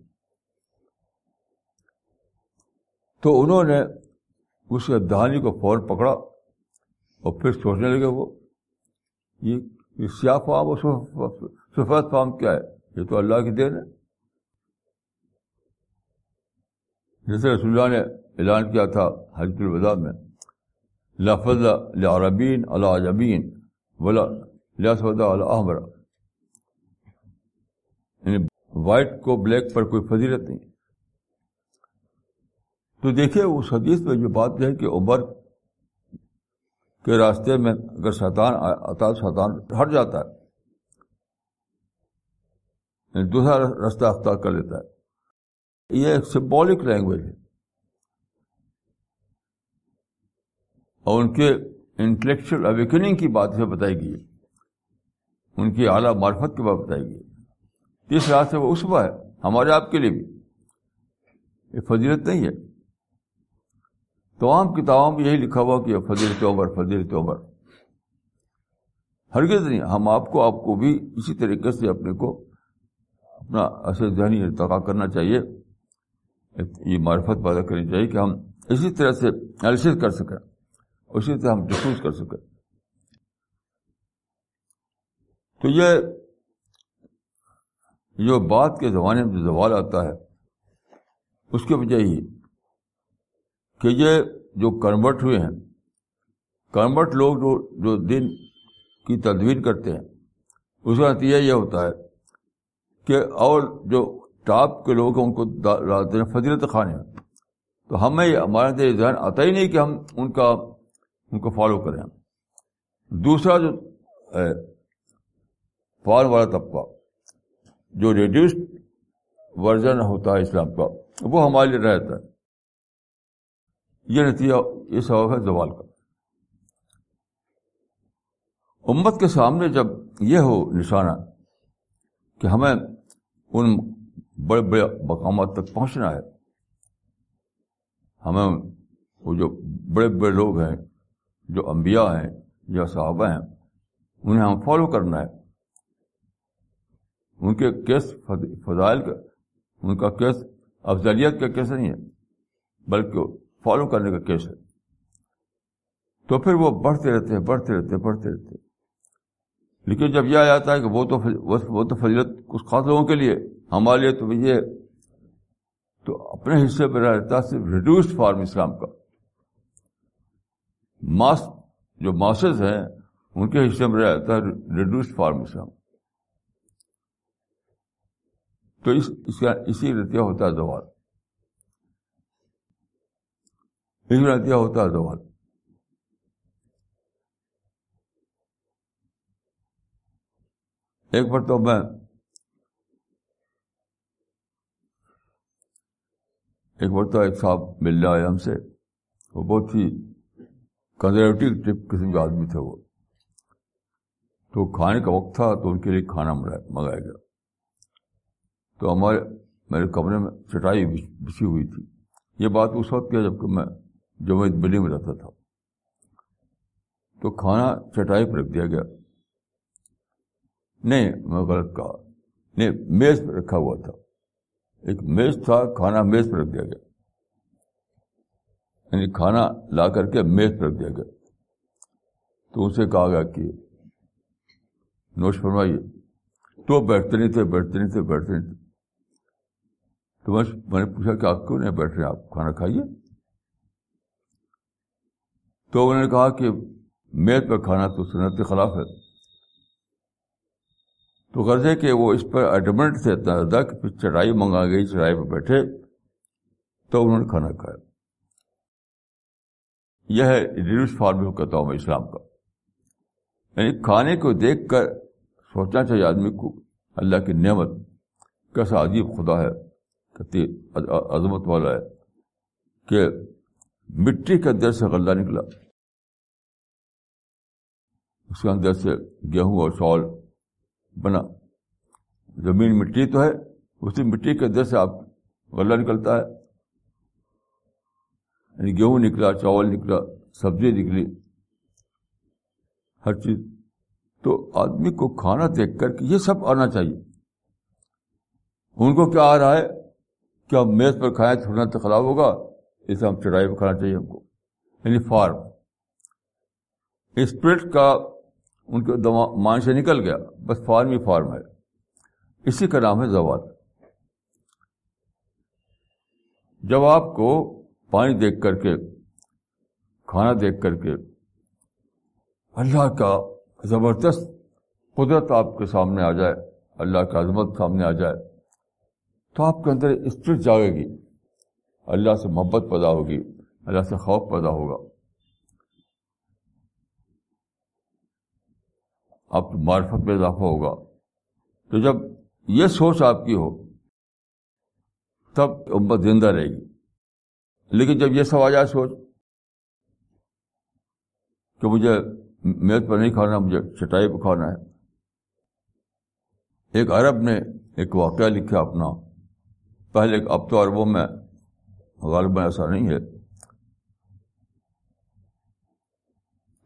تو انہوں نے اس دہانی کو فون پکڑا اور پھر سوچنے لگے وہ، یہ سیاہ فام اور سفید فام کیا ہے؟ یہ تو اللہ کی دین ہے۔ جیسے رسول اللہ نے اعلان کیا تھا حجت الوداع میں لفظ لعربین العجبین بولا لسودا الحمرا یعنی وائٹ کو بلیک پر کوئی فضیلت نہیں۔ تو دیکھیے اس حدیث میں جو بات ہے کہ عمر کے راستے میں اگر شیطان آتا شیطان ہٹ جاتا ہے۔ یعنی دوسرا رستہ اختیار کر لیتا ہے۔ یہ ایک سمبولک لینگویج ہے۔ اور ان کے انٹلیکچل اویکننگ کی بات سے بتائی گئی ہے۔ ان کی اعلیٰ معرفت کی بات بتائی گئی تیس رات سے وہ اسبا ہے، ہمارے آپ کے لیے بھی۔ یہ فضیلت نہیں ہے۔ تمام کتابوں میں یہی لکھا ہوا کہ یہ فضیلت عمر فضیلت عمر۔ ہرگز نہیں، ہم آپ کو آپ کو بھی اسی طریقے سے اپنے کو اپنا ایسے ذہنی ارتقا کرنا چاہیے یہ معرفت پیدا کرنی چاہیے کہ ہم اسی طرح سے انالیسس کر سکیں، اسی طرح ہم ڈسکوز کر سکیں۔ تو یہ جو بات کے زمانے میں جو زوال آتا ہے، اس کی وجہ یہ کہ یہ جو کنورٹ ہوئے ہیں کنورٹ لوگ جو جو دن کی تدوین کرتے ہیں، اس کا نتیجہ یہ ہوتا ہے کہ اور جو ٹاپ کے لوگ ہیں ان کو ڈالتے ہیں فضیلت خانے تو ہمیں ہمارے اندر ذہن آتا ہی نہیں کہ ہم ان کا ان کو فالو کریں۔ دوسرا جو ہے والا طبقہ، جو ریڈیوسڈ ورژن ہوتا ہے اسلام کا، وہ ہمارے لیے رہتا ہے۔ یہ نتیجہ، یہ سبب ہے زوال کا۔ امت کے سامنے جب یہ ہو نشانہ کہ ہمیں ان بڑے بڑے مقامات تک پہنچنا ہے۔ ہمیں وہ جو بڑے بڑے لوگ ہیں، جو انبیاء ہیں جو صحابہ ہیں، انہیں ہم فالو کرنا ہے۔ ان کے کیس فضائل کا، ان کا کیس افضلیت کا کیس نہیں ہے، بلکہ فالو کرنے کا کیس ہے۔ تو پھر وہ بڑھتے رہتے ہیں، بڑھتے رہتے ہیں، بڑھتے رہتے ہیں۔ لیکن جب یہ آ جاتا ہے کہ وہ تو وہ تو فضیلت کچھ خاص لوگوں کے لیے، ہمارے لیے تو یہ، تو اپنے حصے پہ رہتا صرف ریڈیوسڈ فارم اسلام کا۔ ماس جو ماسز ہیں، ان کے حصے میں رہتا ہے ریڈیوسڈ فارم اسلام۔ تو اس اس کا، اسی نتیجہ ہوتا ہے زوال۔ اس نتیجہ ہوتا ہے زوال۔ ایک بار تو میں ایک بار تو ایک صاحب مل رہا ہم سے، وہ بہت ہی کنزرویٹو ٹپ قسم کے آدمی تھے وہ۔ تو کھانے کا وقت تھا تو ان کے لیے کھانا منگایا گیا۔ تو ہمارے، میرے کمرے میں چٹائی بچھی ہوئی تھی۔ یہ بات اس وقت کیا جبکہ میں جو میں بلڈنگ میں رہتا تھا۔ تو کھانا چٹائی پر رکھ دیا گیا۔ نہیں میں غلط کہا نہیں میز پہ رکھا ہوا تھا۔ ایک میز تھا، کھانا میز پہ رکھ دیا گیا۔ یعنی کھانا لا کر کے میز پہ رکھ دیا گیا۔ تو اسے کہا گیا کہ، نوش فرمائیے۔ تو بیٹھتے نہیں تھے، بیٹھتے نہیں تھے، بیٹھتے نہیں تھے۔ تو میں نے پوچھا کہ آپ کیوں نہیں بیٹھ رہے آپ کھانا کھائیے۔ تو انہوں نے کہا کہ، میز پر کھانا تو سنت کے خلاف ہے۔ تو غرض ہے کہ وہ اس پر ایڈمنٹ سے اتنا زیادہ کہ پھر چڑھائی منگا گئی، چڑھائی پہ بیٹھے، تو انہوں نے کھانا کھایا۔ یہ ہے ریڈیوس فارم کہتا ہوں میں اسلام کا۔ یعنی کھانے کو دیکھ کر سوچنا چاہیے آدمی کو، اللہ کی نعمت۔ کیسا عجیب خدا ہے عظمت والا ہے کہ مٹی کے اندر سے غلہ نکلا۔ اس کے اندر سے گیہوں اور چاول بنا۔ زمین مٹی تو ہے، اسی مٹی کے اندر سے آپ غلہ نکلتا ہے۔ یعنی گیہوں نکلا، چاول نکلا سبزی نکلی۔ ہر چیز۔ تو آدمی کو کھانا دیکھ کر کے یہ سب آنا چاہیے۔ ان کو کیا آ رہا ہے؟ کہ ہم میز پر کھائیں تھوڑا تو خراب ہوگا؟ اسے ہم چڑھائی پہ کھانا چاہیے ہم کو۔ یعنی فارم۔ اسپرٹ کا ان کے مان سے نکل گیا، بس فارم ہی فارم ہے۔ اسی کا نام ہے زوال جب آپ کو پانی دیکھ کر کے، کھانا دیکھ کر کے اللہ کا زبردست قدرت آپ کے سامنے آ جائے، اللہ کا عظمت سامنے آ جائے، تو آپ کے اندر اسپرٹ جاگے گی۔ اللہ سے محبت پیدا ہوگی، اللہ سے خوف پیدا ہوگا۔ آپ کی معرفت میں اضافہ ہوگا۔ تو جب یہ سوچ آپ کی ہو، تب امت زندہ رہے گی۔ لیکن جب یہ سب آ جائے سوچ کہ مجھے میز پر نہیں کھانا، مجھے چٹائی پہ کھانا ہے۔ ایک عرب نے ایک واقعہ لکھا اپنا۔ پہلے اب تو عربوں میں غالباً ایسا نہیں ہے۔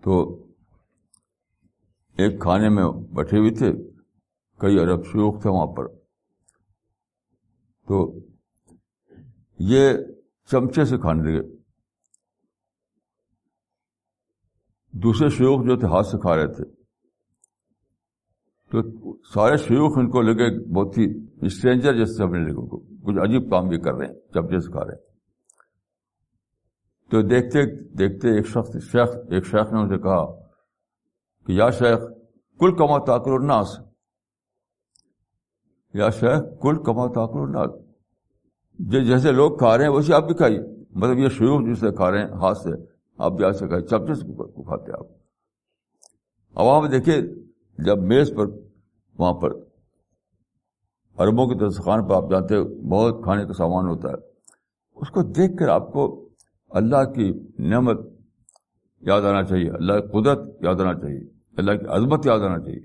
تو ایک کھانے میں بیٹھے ہوئے تھے، کئی ارب شیوخ تھے وہاں پر۔ تو یہ چمچے سے کھانے لگے۔ دوسرے شیوخ جو تھے، ہاتھ سے کھا رہے تھے۔ تو سارے شیوخ ان کو لگے، بہت ہی اسٹرینجر جیسے سمجھنے لگے کو۔ کچھ عجیب کام بھی کر رہے ہیں، چمچے سے کھا رہے ہیں۔ تو دیکھتے دیکھتے ایک شخص، شیخ، ایک شیخ نے اسے کہا کہ یا شیخ کل کما تاکر الناس۔ یا شیخ کل کما تاکر الناس۔ جی جیسے لوگ کھا رہے ہیں ویسے آپ بھی کھائیے۔ مطلب یہ شیوخ جسے کھا رہے ہیں، ہاتھ سے، آپ بھی سے کھائیے۔ چمچے سے کھاتے آپ۔ اب وہاں دیکھیے، جب میز پر، وہاں پر اربوں کے دستخان پہ آپ جاتے بہت کھانے کا سامان ہوتا ہے۔ اس کو دیکھ کر آپ کو اللہ کی نعمت یاد آنا چاہیے۔ اللہ کی قدرت یاد آنا چاہیے۔ اللہ کی عظمت یاد آنا چاہیے۔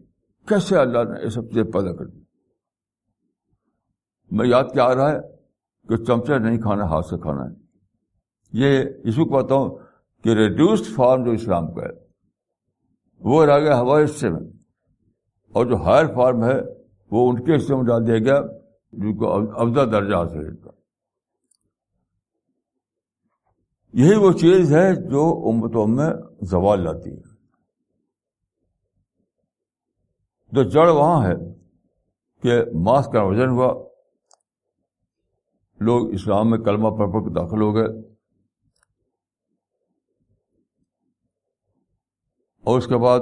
کیسے اللہ نے یہ سب چیزیں پیدا کر دی؟ میں یاد کیا آ رہا ہے کہ چمچہ نہیں کھانا، ہاتھ سے کھانا ہے۔ یہ اس کو کہتا ہوں کہ ریڈیوسڈ فارم جو اسلام کا ہے، وہ رہ گیا ہمارے حصے میں۔ اور جو ہائر فارم ہے، وہ ان کے حصے میں ڈال دیا گیا جن کو افضل درجہ حاصل ہے۔ یہی وہ چیز ہے جو امتوں میں زوال لاتی ہے۔ جو جڑ وہاں ہے کہ ماس کا وزن ہوا، لوگ اسلام میں کلمہ پڑھ پڑھ کے داخل ہو گئے۔ اور اس کے بعد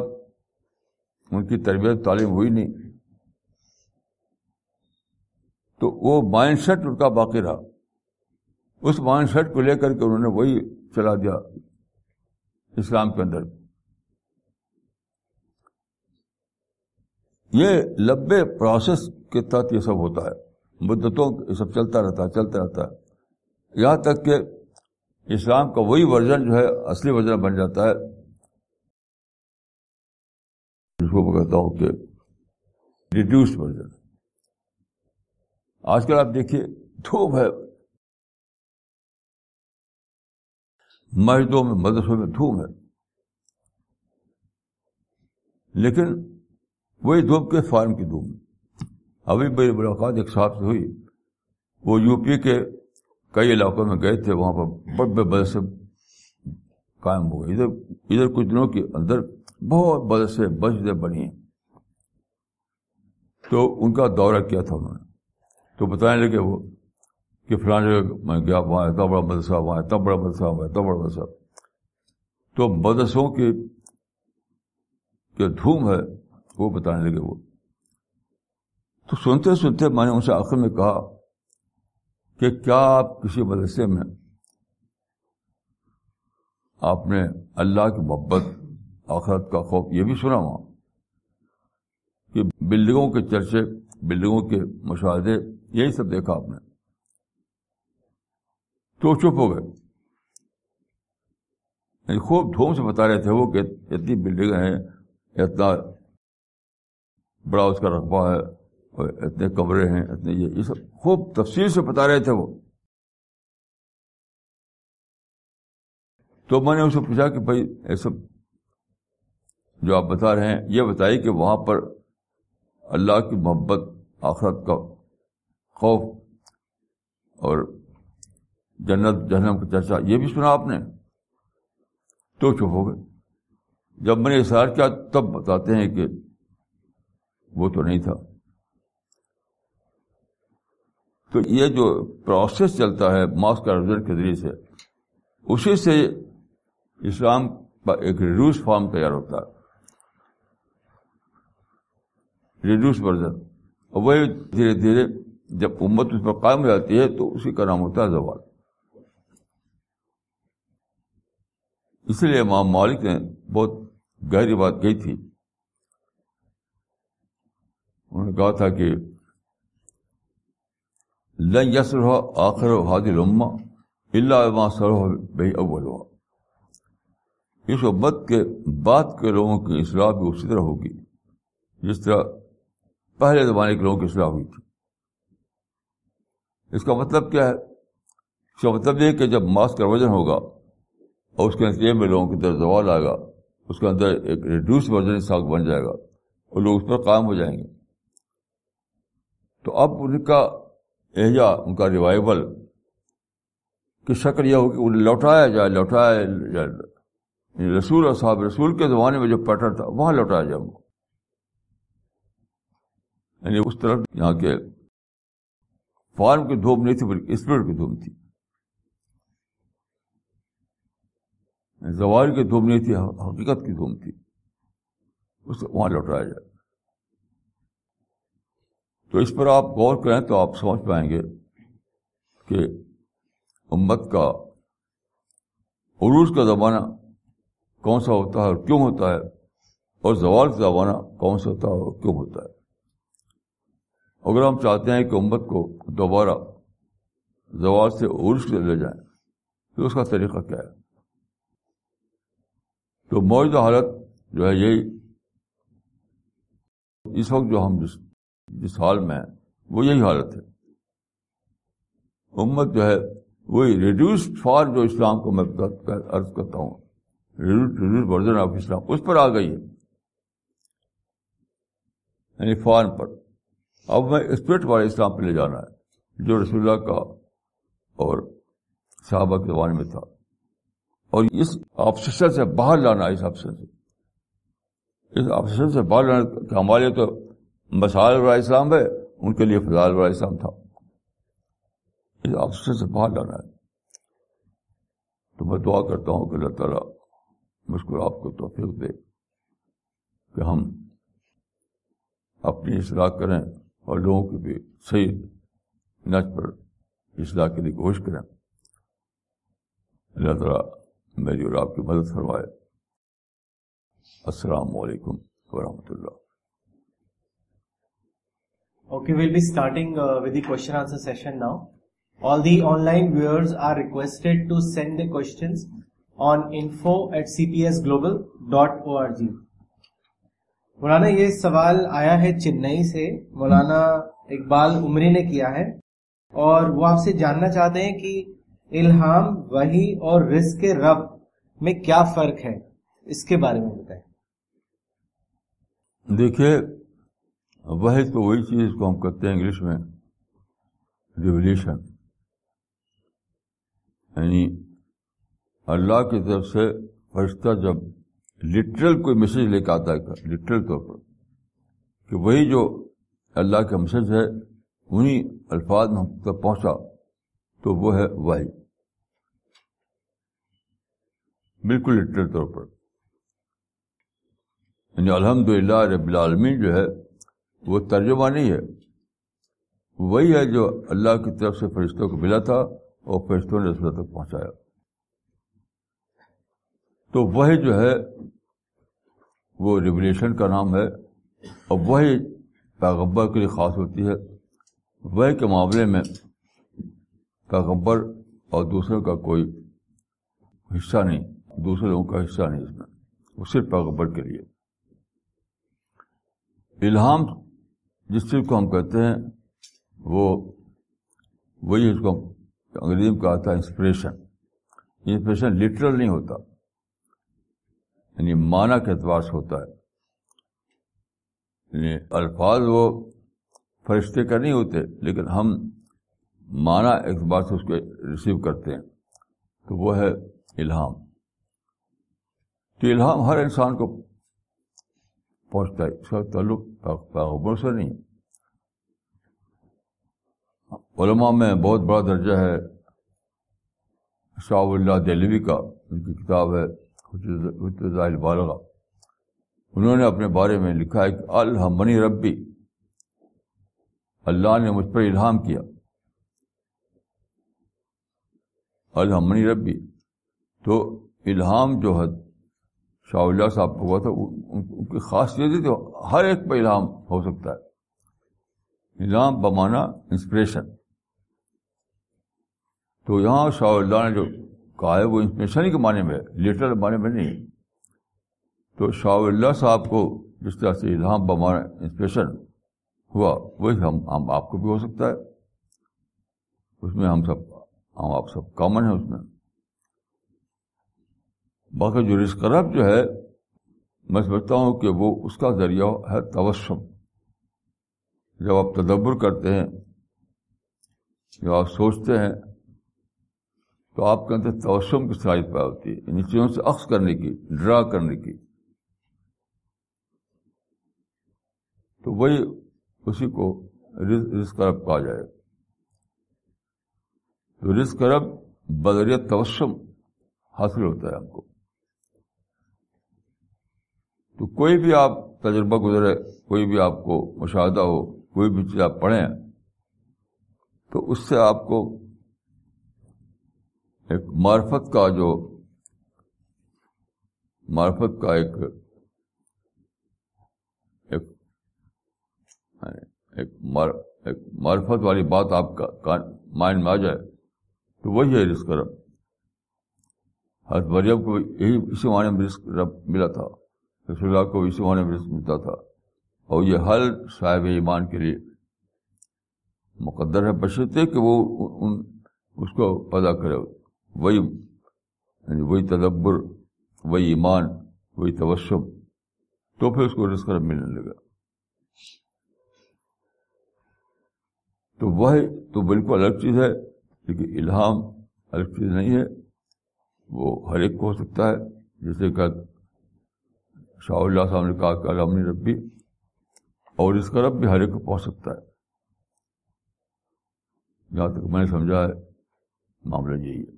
ان کی تربیت، تعلیم ہوئی نہیں۔ تو وہ مائنڈ سیٹ ان کا باقی رہا۔ اس مائنڈ سیٹ کو لے کر کے انہوں نے وہی چلا دیا اسلام کے اندر۔ یہ لمبے پروسیس کے تحت یہ سب ہوتا ہے۔ مدتوں یہ سب چلتا رہتا ہے، چلتا رہتا ہے۔ یہاں تک کہ اسلام کا وہی ورژن جو ہے، اصلی ورژن بن جاتا ہے۔ جس کو میں کہتا ہوں کہ ریڈیوس ورژن۔ آج کل آپ دیکھیے، دھوپ ہے۔ مسجدوں میں، مدرسوں میں دھوم ہے۔ لیکن وہی دھوپ کے فارم کی دھوم۔ ابھی میری ملاقات ایک صاحب سے ہوئی۔ وہ یو پی کے کئی علاقوں میں گئے تھے، وہاں پر بڑے بڑے بدرسے قائم ہو گئے۔ ادھر ادھر کچھ دنوں کے اندر بہت بدرسے مسجدیں بنی ہیں۔ تو ان کا دورہ کیا تھا انہوں نے؟ تو بتانے لگے وہ کہ فلاں جگہ میں گیا، وہاں اتنا بڑا مدرسہ، وہاں اتنا بڑا مدرسہ، وہاں اتنا بڑا مدرسہ۔ تو مدرسوں کی جو دھوم ہے، وہ بتانے لگے وہ۔ تو سنتے سنتے میں نے ان سے آخر میں کہا کہ کیا آپ کسی مدرسے میں آپ نے اللہ کی محبت، آخرت کا خوف، یہ بھی سنا وہاں کہ بلڈنگوں کے چرچے، بلڈنگوں کے مشاہدے، یہی سب دیکھا آپ نے۔ تو چپ ہو گئے۔ یعنی خوب دھوم سے بتا رہے تھے وہ کہ اتنی بلڈنگ ہیں، اتنا بڑا اس کا رقبہ ہے، اور اتنے کمرے ہیں، اتنے یہ سب خوب تفصیل سے بتا رہے تھے وہ۔ تو میں نے اسے پوچھا کہ بھائی، یہ سب جو آپ بتا رہے ہیں، یہ بتائیے کہ وہاں پر اللہ کی محبت، آخرت کا خوف اور جنت، جہنم کی چرچا، یہ بھی سنا آپ نے۔ تو چپ ہو گئے۔ جب میں نے اشار کیا، تب بتاتے ہیں کہ وہ تو نہیں تھا۔ تو یہ جو پروسیس چلتا ہے ماس کا کے ذریعے سے، اسی سے اسلام کا ایک ریڈیوس فارم تیار ہوتا ہے۔ ریڈیوس ورژن اور وہی دھیرے دھیرے جب امت اس پر قائم ہو جاتی ہے، تو اسی کا نام ہوتا ہے زوال۔ اس لیے امام مالک نے بہت گہری بات کہی تھی۔ انہوں نے کہا تھا کہ لن یسر آخر و حادل اما اللہ سر ہو بھائی اول ہوا اس امت کے بعد کے لوگوں کی اصلاح بھی اسی طرح ہوگی، جس طرح پہلے زمانے کے لوگوں کی اصلاح ہوئی تھی۔ اس کا مطلب کیا ہے؟ اس کا مطلب یہ کہ جب ماسک کا وزن ہوگا اور اس کے نتیجے میں لوگوں کی طرف زوال آئے گا، اس کے اندر ایک ریڈیوس ورژن ساگ بن جائے گا اور لوگ اس پر قائم ہو جائیں گے۔ تو اب ان کا احجا ان کا ریوائول کی شکل یہ ہو کہ انہیں لوٹایا جائے لوٹایا جائے۔ یعنی رسول اور صاحب رسول کے زمانے میں جو پیٹرن تھا، وہاں لوٹایا جائے۔ ان کو یعنی اس طرف یہاں کے فارم کی دھوپ نہیں تھی، بلکہ اسپرٹ کی دھوپ تھی۔ زوال کی دھوپ نہیں تھی، حقیقت کی دھوم تھی۔ اسے وہاں لوٹایا جائے۔ تو اس پر آپ غور کریں تو آپ سمجھ پائیں گے کہ امت کا عروج کا زمانہ کون سا ہوتا ہے اور کیوں ہوتا ہے، اور زوال کا زمانہ کون سا ہوتا ہے اور کیوں ہوتا ہے۔ اگر ہم چاہتے ہیں کہ امت کو دوبارہ زوال سے عروج لے جائیں، تو اس کا طریقہ کیا ہے؟ تو موجودہ حالت جو ہے یہی اس وقت جو ہم جس جس حال میں ہیں، وہ یہی حالت ہے۔ امت جو ہے، وہی ریڈیوسڈ فار جو اسلام کو میں عرض کرتا ہوں۔ ریڈیوس ورژن آف اسلام اس پر آ گئی ہے۔ یعنی فارم پر۔ اب میں اسپرٹ والے اسلام پہ لے جانا ہے، جو رسول اللہ کا اور صحابہ کے زمانے میں تھا۔ اور اس آپشن سے باہر لانا اس آپشن سے۔ اس آپشن سے باہر لانا کہ ہمارے تو مسائل والا اسلام ہے، ان کے لیے فضال والا اسلام تھا۔ اس آپشن سے باہر لانا ہے۔ تو میں دعا کرتا ہوں کہ اللہ تعالیٰ مشکل آپ کو توفیق دے کہ ہم اپنی اصلاح کریں اور لوگوں کی بھی صحیح نچ پر اصلاح کے لیے کوشش کریں۔ اللہ تعالیٰ میری اور آپ کی مدد فرمائے۔ السلام علیکم ورحمۃ اللہ۔ Okay well be starting with question answer session now all the online viewers are request to send the con on info at C P S global dot O R G مولانا یہ سوال آیا ہے چینئی سے مولانا اقبال عمری نے کیا ہے اور وہ آپ سے جاننا چاہتے ہیں کہ الہام، وہی اور رزق رب میں کیا فرق ہے؟ اس کے بارے میں بتائیں۔ دیکھیے وہ تو وہی چیز کو ہم کہتے ہیں انگلش میں ریولیوشن۔ یعنی اللہ کی طرف سے فرشتہ جب لٹرل کوئی میسج لے کے آتا ہے لٹرل طور پر، کہ وہی جو اللہ کا میسج ہے انہیں الفاظ میں ہم تک پہنچا۔ تو وہ ہے وہی۔ بالکل لٹرل طور پر۔ یعنی الحمد للہ رب العالمین جو ہے، وہ ترجمہ نہیں ہے۔ وہی ہے جو اللہ کی طرف سے فرشتوں کو ملا تھا اور فرشتوں نے رسول تک پہنچایا۔ تو وہی جو ہے، وہ ریولیشن کا نام ہے۔ اور وہی پیغبر کے لیے خاص ہوتی ہے۔ وہی کے معاملے میں پیغبر اور دوسروں کا کوئی حصہ نہیں، دوسرے لوگوں کا حصہ نہیں اس میں۔ وہ صرف پیغبر کے لیے۔ الہام جس چیز کو ہم کہتے ہیں، وہ وہی اس کو انگریزی میں کہا تھا انسپریشن انسپریشن لٹرل نہیں ہوتا یعنی معنی کے اعتبار سے ہوتا ہے۔ یعنی الفاظ وہ فرشتے کا نہیں ہوتے، لیکن ہم معنی اعتبار سے اس کو ریسیو کرتے ہیں، تو وہ ہے الہام۔ تو الہام ہر انسان کو پہنچتا ہے، اس کا تعلق پیغبر سے نہیں۔ علماء میں بہت بڑا درجہ ہے، شاہ اللہ دہلوی کا، ان کی کتاب ہے بالغ انہوں نے اپنے بارے میں لکھا ہے کہ الحمنی ربی، اللہ نے مجھ پر الہام کیا۔ الحمنی ربی تو الہام جو ہے، شاہ اللہ صاحب کو ہوا تھا، ان کی خاصیت تو ہر ایک پہ الہام ہو سکتا ہے۔ الہام بمانا انسپریشن تو یہاں شاہ اللہ نے جو کہا ہے، وہ انسپریشن ہی کے معنی میں لیٹر معنی میں نہیں۔ تو شاہ اللہ صاحب کو جس طرح سے الہام بمانا انسپریشن ہوا، وہی ہم ہم آپ کو بھی ہو سکتا ہے۔ اس میں ہم سب ہم آپ سب کامن ہیں اس میں۔ باقی جو رزق رب جو ہے، میں سمجھتا ہوں کہ وہ اس کا ذریعہ ہے توسم۔ جب آپ تدبر کرتے ہیں، جب آپ سوچتے ہیں، تو آپ کے اندر توسم کی صلاحیت پیدا ہوتی ہے۔ ان چیزوں سے عکس کرنے کی، ڈرا کرنے کی۔ تو وہی اسی کو رزق کرب کہا جائے۔ تو رزق کرب بدریت توسم حاصل ہوتا ہے ہم کو۔ تو کوئی بھی آپ تجربہ گزرے، کوئی بھی آپ کو مشاہدہ ہو، کوئی بھی چیز آپ پڑھیں، تو اس سے آپ کو ایک معرفت کا جو معرفت کا ایک ایک معرفت والی بات آپ کا مائنڈ میں آ جائے۔ تو وہی ہے رسک رب۔ حضرت مریم کو یہی اسی معنی میں رسک رب ملا تھا۔ رسول اللہ کو اسی معنی میں رسک ملتا تھا۔ اور یہ ہر صاحب ایمان کے لیے مقدر ہے بشرتے کہ وہ ان اس کو پیدا کرے۔ وہی یعنی وہی تدبر، وہی ایمان، وہی توسم تو پھر اس کو رسک رب ملنے لگا۔ تو وہ تو بالکل الگ چیز ہے۔ لیکن الہام الگ چیز نہیں ہے، وہ ہر ایک کو ہو سکتا ہے۔ جیسے کہ شاہ اللہ صاحب نے کہا کہ علام ربی، اور اس کا رب بھی ہر ایک کو پہنچ سکتا ہے۔ جہاں تک میں نے سمجھا ہے، معاملہ یہی ہے۔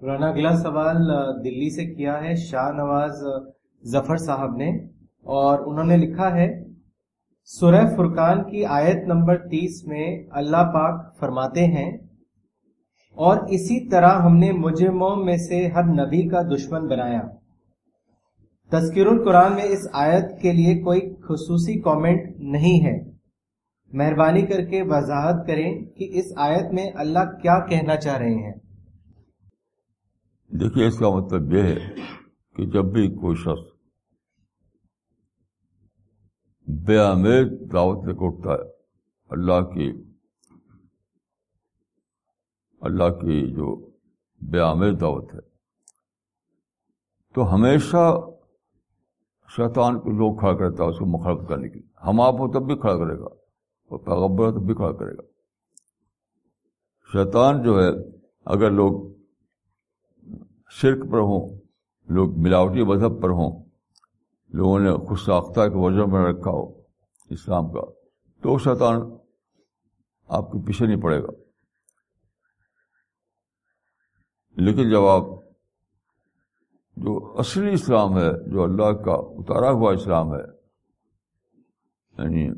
رانا اگلا سوال دلی سے کیا ہے؟ شاہ نواز ظفر صاحب نے، اور انہوں نے لکھا ہے سورہ فرقان کی آیت نمبر تیس میں اللہ پاک فرماتے ہیں، اور اسی طرح ہم نے مجرموں میں سے ہر نبی کا دشمن بنایا۔ تذکر القرآن میں اس آیت کے لیے کوئی خصوصی کامنٹ نہیں ہے۔ مہربانی کر کے وضاحت کریں کہ اس آیت میں اللہ کیا کہنا چاہ رہے ہیں۔ دیکھیے، اس کا مطلب یہ ہے کہ جب بھی کوئی شخص بے دعوت لے کے اٹھتا ہے۔ اللہ کی اللہ کی جو بے دعوت ہے۔ تو ہمیشہ شیطان کو لوگ کھڑا کرتا ہے، اس کو مخالف کرنے کے لیے۔ ہم آپ ہو تب بھی کھڑا کرے گا، اور پیغبر تب بھی کھڑا کرے گا۔ شیطان جو ہے، اگر لوگ شرک پر ہوں، لوگ ملاوٹی مذہب پر ہوں لوگوں نے خود ساختہ ایک ورژن بنا رکھا ہو اسلام کا۔ تو شیطان آپ کے پیچھے نہیں پڑے گا۔ لیکن جب آپ جو اصلی اسلام ہے، جو اللہ کا اتارا ہوا اسلام ہے یعنی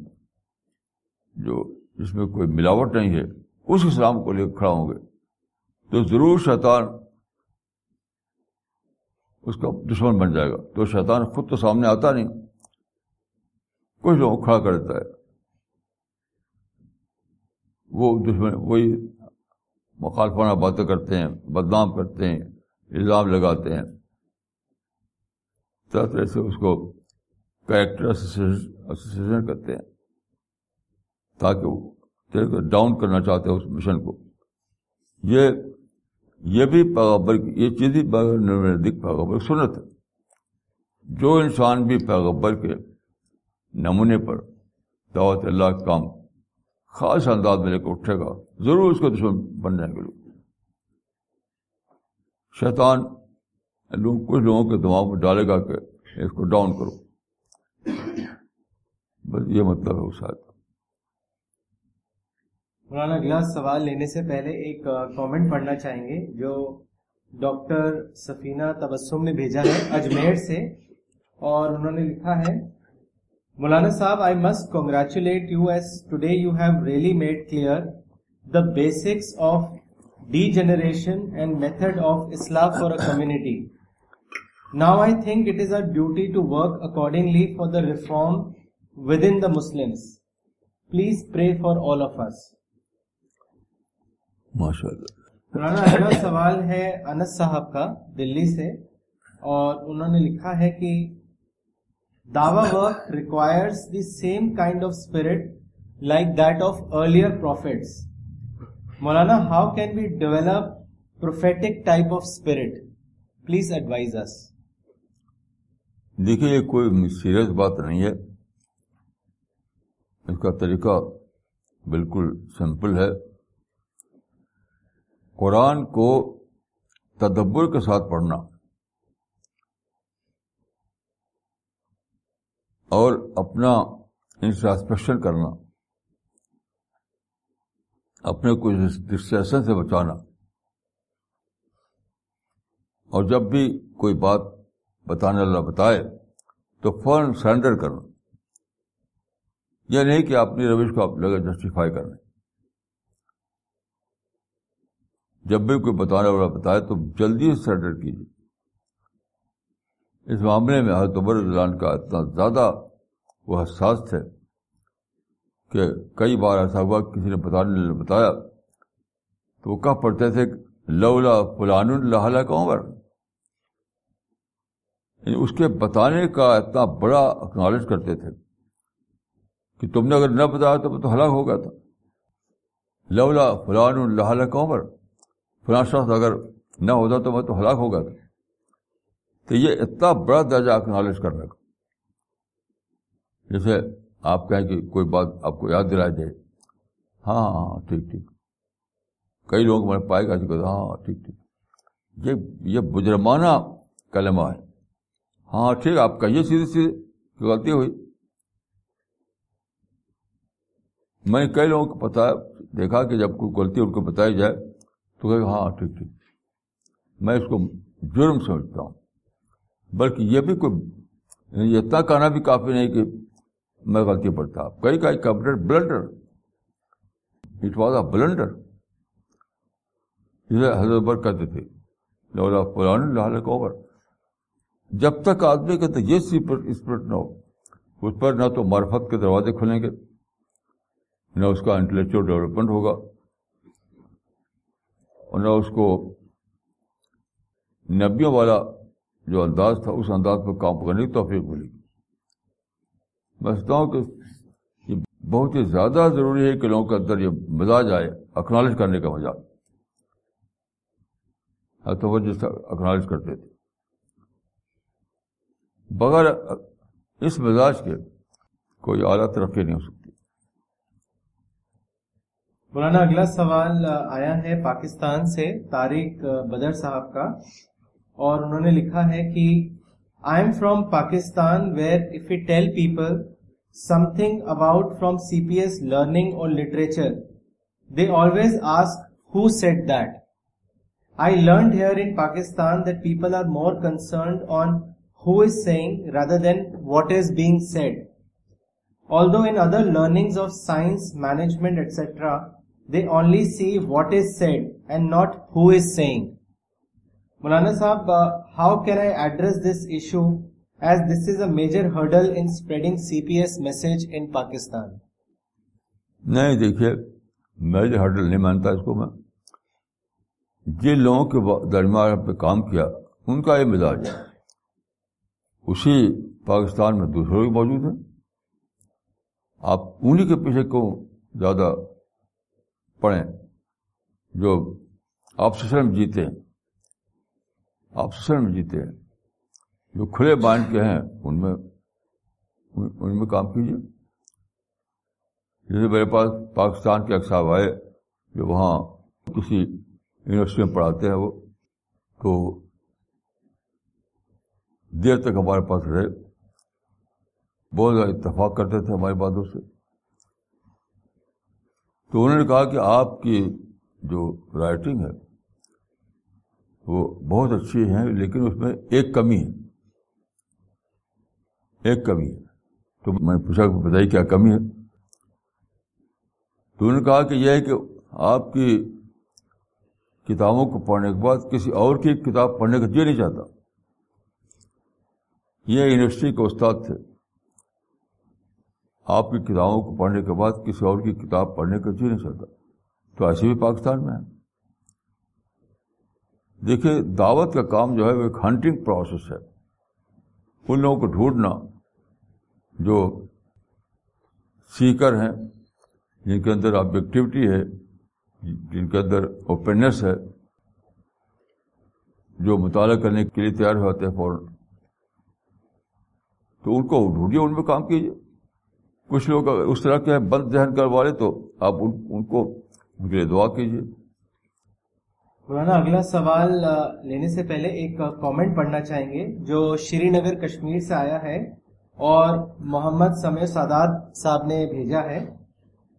جو جس میں کوئی ملاوٹ نہیں ہے، اس اسلام کو لے کھڑا ہوں گے۔ تو ضرور شیطان اس کا دشمن بن جائے گا۔ تو شیطان خود تو سامنے آتا نہیں۔ کچھ لوگ کھڑا کر دیتا ہے۔ وہ دشمن، وہی مخالفانہ باتیں کرتے ہیں، بدنام کرتے ہیں، الزام لگاتے ہیں۔ طرح طرح سے اس کو کریکٹر ایسوسیشن کرتے ہیں۔ تاکہ وہ ڈاؤن کرنا چاہتے ہیں اس مشن کو۔ یہ یہ بھی پیغبر یہ چیز ہی پیغبر سنت ہے۔ جو انسان بھی پیغبر کے نمونے پر دعوت اللہ کا کام خاص انداز میں لے کر اٹھے گا، ضرور اس کو دشمن بن جائیں گے لوگ۔ شیطان لوگ کچھ لوگوں کے دماغ میں ڈالے گا کہ اس کو ڈاؤن کرو۔ بس یہ مطلب ہے اس آدمی مولانا اگلا سوال لینے سے پہلے ایک کامنٹ پڑھنا چاہیں گے، جو ڈاکٹر سفینہ تبسم نے بھیجا ہے اجمیر سے، اور انہوں نے لکھا ہے، مولانا صاحب I must congratulate you us today you have really made clear the basics of the generation and method of Islam for a community now I think it is a duty to work accordingly for the reform within the Muslims please pray for all of us ماشاء اللہ اگلا سوال ہے انس صاحب کا دلی سے اور انہوں نے لکھا ہے کہ داوا work requires the same kind of spirit like that of earlier prophets Maulana how can be develop prophetic type of spirit please advise us دیکھیے یہ کوئی سیریس بات نہیں ہے۔ اس کا طریقہ بالکل سمپل ہے۔ قرآن کو تدبر کے ساتھ پڑھنا اور اپنا انٹراسپیکشن کرنا، اپنے کچھ ڈسٹریشن سے بچانا۔ اور جب بھی کوئی بات بتانے اللہ بتائے تو فوراً سرینڈر کرنا۔ یہ نہیں کہ اپنی روش کو آپ لگے جسٹیفائی کرنا جب بھی کوئی بتانے والا بتائے تو جلدی سے کیجیے۔ اس معاملے میں حضرت عمر رضان کا اتنا زیادہ وہ حساس تھے کہ کئی بار ایسا ہوا کسی نے بتانے بتایا تو وہ کہا پڑھتے تھے لولا فلان اللہ کا عمر یعنی اس کے بتانے کا اتنا بڑا اکنالج کرتے تھے کہ تم نے اگر نہ بتایا تو تو ہلاک ہو گیا تھا۔ لولا فلان اللہ کا عمر۔ فلاں شخص اگر نہ ہوتا تو میں تو ہلاک ہو گیا تھا۔ تو یہ اتنا بڑا درجہ اکنالج کرنے کا۔ جیسے آپ کہیں کہ کوئی بات آپ کو یاد دلائی دے۔ ہاں ہاں, ہاں، ٹھیک ٹھیک۔ کئی لوگ میں پائے گا ہاں،, ہاں ٹھیک ٹھیک۔ یہ یہ بجرمانہ کلمہ ہے۔ ہاں ٹھیک، آپ کہیے سیدھی سیدھی غلطی ہوئی۔ میں کئی لوگوں کو پتا، دیکھا کہ جب کوئی غلطی ان کو بتائی جائے تو کہ ہاں،, ہاں ٹھیک ٹھیک۔ میں اس کو جرم سمجھتا ہوں۔ بلکہ یہ بھی کوئی یعنی اتنا کہنا بھی کافی نہیں کہ میں غلطی پڑتا کئی کئی complete blunder. It was a blunder جسے حضرت بر کہتے تھے۔ لولا فلان لال اوور جب تک آدمی کے تو یہ اسپرٹ نہ ہو۔ اس پر نہ تو مرفت کے دروازے کھلیں گے، نہ اس کا انٹلیکچل ڈیولپمنٹ ہوگا۔ اور نہ اس کو نبیوں والا جو انداز تھا، اس انداز پر کام کرنے کی توفیق ملے گی میں سمجھتا ہوں کہ یہ بہت ہی زیادہ ضروری ہے کہ لوگوں کے اندر یہ مزاج آئے اکنالج کرنے کا مزاج۔ تو جس اکنالج کرتے تھے۔ بغیر اس مزاج کے کوئی اعلیٰ ترقی نہیں ہو سکتی۔ مولانا اگلا سوال آیا ہے پاکستان سے طارق بدر صاحب کا اور انہوں نے لکھا ہے کہ I am from Pakistan where if you tell people something about from C P S learning or literature they always ask who said that I learned here in Pakistan that people are more concerned on who is saying rather than what is being said. Although in other learnings of science, management, etc., they only see what is said and not who is saying مولانا صاحب how can I address this issue as this is a major hurdle in spreading C P S message in Pakistan نہیں، دیکھیے major hurdle نہیں مانتا اس کو میں۔ جن لوگوں کے درمیان پہ کام کیا، ان کا یہ مزاج اسی پاکستان میں دوسروں موجود ہیں۔ آپ انہیں کے پیچھے کو زیادہ پڑھیں۔ جو آپسیشن میں جیتے ہیں آپسیشن میں جیتے ہیں، جو کھلے مائنڈ کے ہیں، ان میں ان میں کام کیجیے۔ جیسے میرے پاس پاکستان کے اقساب آئے، جو وہاں کسی یونیورسٹی میں پڑھاتے ہیں وہ، تو دیر تک ہمارے پاس رہے۔ بہت زیادہ اتفاق کرتے تھے ہماری باتوں سے۔ تو انہوں نے کہا کہ آپ کی جو رائٹنگ ہے وہ بہت اچھی ہے، لیکن اس میں ایک کمی ہے۔ ایک کمی ہے۔ تو میں نے پوچھا کہ بتائیے کیا کمی ہے؟ تو انہوں نے کہا کہ یہ ہے کہ آپ کی کتابوں کو پڑھنے کے بعد کسی اور کی کتاب پڑھنے کا جی نہیں چاہتا۔ یہ یونیورسٹی کے استاد تھے۔ آپ کی کتابوں کو پڑھنے کے بعد کسی اور کی کتاب پڑھنے کا جی نہیں چاہتا تو ایسے بھی پاکستان میں ہے دیکھیے دعوت کا کام جو ہے وہ ایک ہنٹنگ پروسیس ہے۔ ان لوگوں کو ڈھونڈنا جو سیکر ہیں، جن کے اندر آبجیکٹیوٹی ہے، جن کے اندر اوپننیس ہے، جو مطالعہ کرنے کے لیے تیار ہوتے ہیں فوراً۔ تو ان کو ڈھونڈیے، ان میں کام کیجیے۔ کچھ لوگ اس طرح کے بند ذہن کر والے تو آپ ان کو، ان کے لیے دعا کیجیے مولانا، اگلا سوال لینے سے پہلے ایک کامنٹ پڑھنا چاہیں گے، جو شری نگر کشمیر سے آیا ہے اور محمد سمع سادات صاحب نے بھیجا ہے۔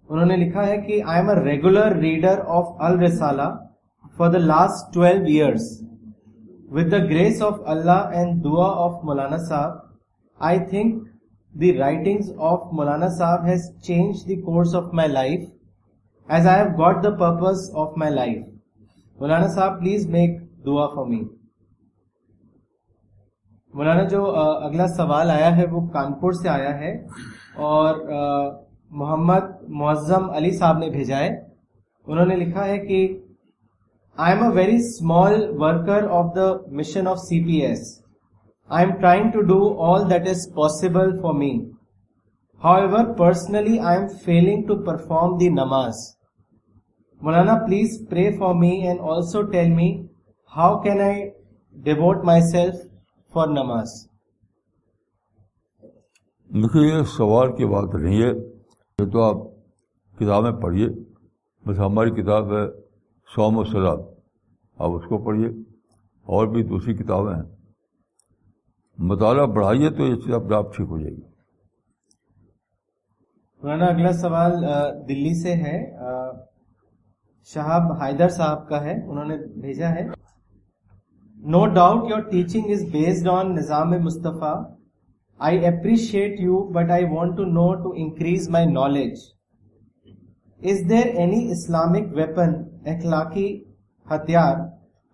انہوں نے لکھا ہے کہ I am a regular reader of Al-Risala for the last twelve years with the grace of Allah and دعا آف مولانا صاحب I think the writing of مولانا صاحب has change the course of my life as I have got the purpose of my life مولانا صاحب please make دعا for me مولانا جو اگلا سوال آیا ہے وہ کانپور سے آیا ہے اور محمد معظم علی صاحب نے بھیجا ہے انہوں نے لکھا ہے کہ I am a very small worker of the mission of C P S I am trying to do all that is possible for me however personally I am feeling to perform the نماز مولانا please pray for me and also tell me how can I devote myself for نماز دیکھیے، یہ سوال کی بات نہیں ہے، یہ تو آپ کتابیں پڑھیے۔ بس ہماری کتاب ہے سوم و سلاد آپ اس کو پڑھیے۔ اور بھی دوسری کتابیں ہیں۔ مطالعہ بڑھائیے تو یہ چیز اپنے آپ ٹھیک ہو جائے گی۔ مولانا، اگلا سوال دلی سے ہے۔ شہاب حیدر صاحب کا ہے، انہوں نے بھیجا ہے۔ No doubt your teaching is based on نظام مصطفیٰ I appreciate you but I want to know to increase my knowledge is there any Islamic weapon اخلاقی ہتھیار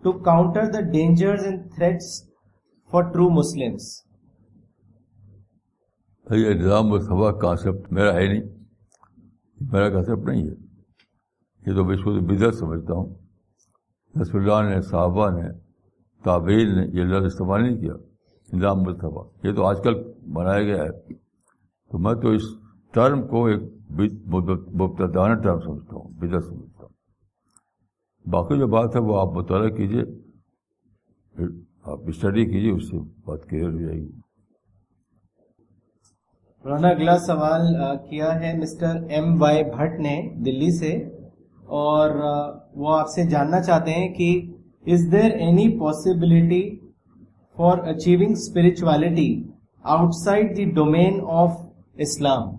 to counter the danger and threats for true Muslim نظام مصطفیٰ concept میرا ہے نہیں، میرا concept نہیں ہے۔ یہ تو میں اس کو بدت سمجھتا ہوں۔ رسول اللہ نے، صحابہ نے تعبیر نے یہ لفظ استعمال نہیں کیا۔ نظام مصطفیٰ یہ تو آج کل بنایا گیا ہے۔ تو میں تو اس ٹرم کو ایک مبتدانہ ٹرم سمجھتا ہوں بدت سمجھتا ہوں۔ باقی جو بات ہے وہ آپ مطالعہ کیجیے آپ اسٹڈی کیجیے اس سے بات کلیئر ہو جائے گی۔ مولانا اگلا سوال کیا ہے مسٹر ایم وائی بھٹ نے دلی سے؟ اور وہ آپ سے جاننا چاہتے ہیں کہ is there any possibility for achieving spirituality outside the domain of Islam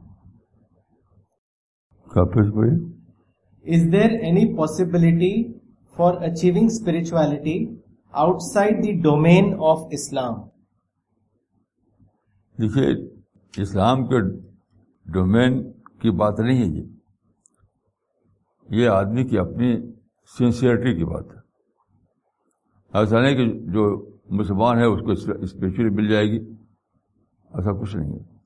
is there any possibility for achieving spirituality outside the domain of Islam دیکھیے، اسلام کے ڈومین کی بات نہیں ہے یہ۔ یہ آدمی کی اپنی سنسیئرٹی کی بات ہے۔ ایسا نہیں کہ جو مسلمان ہے اس کو اسپیشلی مل جائے گی۔ ایسا کچھ نہیں ہے۔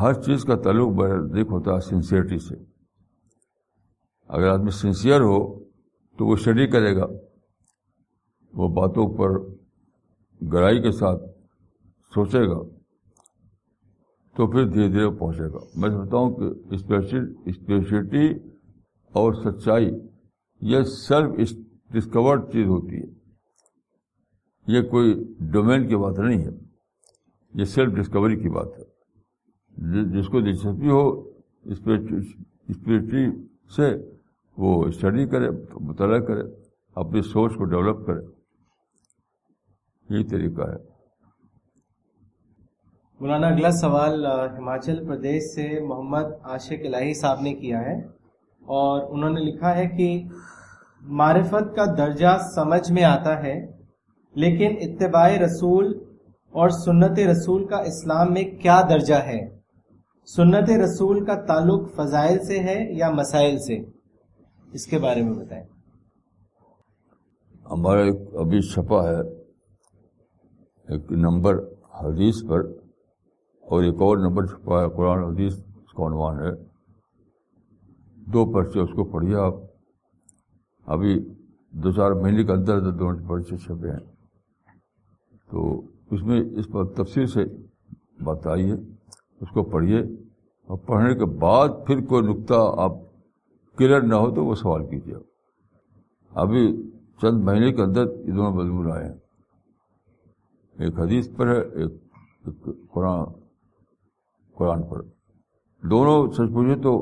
ہر چیز کا تعلق دیکھ ہوتا ہے سنسیئرٹی سے۔ اگر آدمی سنسیئر ہو تو وہ اسٹڈی کرے گا۔ وہ باتوں پر گہرائی کے ساتھ سوچے گا تو پھر دھیرے دھیرے پہنچے گا۔ میں سمجھتا ہوں کہ اسپیشلٹی اور سچائی یہ سیلف ڈسکورڈ چیز ہوتی ہے۔ یہ کوئی ڈومین کی بات نہیں ہے۔ یہ سیلف ڈسکوری کی بات ہے۔ جس کو دلچسپی ہو اسپرچوٹی سے وہ اسٹڈی کرے مطالعہ کرے، اپنی سوچ کو ڈیولپ کرے۔ یہی طریقہ ہے۔ مولانا اگلا سوال ہماچل پردیش سے محمد عاشق الہی صاحب نے کیا ہے اور انہوں نے لکھا ہے کہ معرفت کا درجہ سمجھ میں آتا ہے لیکن اتباع رسول اور سنت رسول کا اسلام میں کیا درجہ ہے؟ سنت رسول کا تعلق فضائل سے ہے یا مسائل سے؟ اس کے بارے میں بتائیں۔ ہمارا ایک ابھی چھپا ہے۔ ایک نمبر حدیث پر، اور ایک اور نمبر چھپا ہے قرآن حدیث اس کا عنوان ہے۔ دو پرچے اس کو پڑھیے آپ۔ ابھی دو چار مہینے کے اندر دونوں پرچے چھپے ہیں۔ تو اس میں اس پر تفصیل سے بتائیے اس کو پڑھیے۔ اور پڑھنے کے بعد پھر کوئی نقطہ آپ کلیئر نہ ہو تو وہ سوال کیجیے۔ ابھی چند مہینے کے اندر یہ دونوں مضمون آئے ہیں۔ ایک حدیث پر ہے، ایک قرآن قرآن پر۔ دونوں سچ پوچھے تو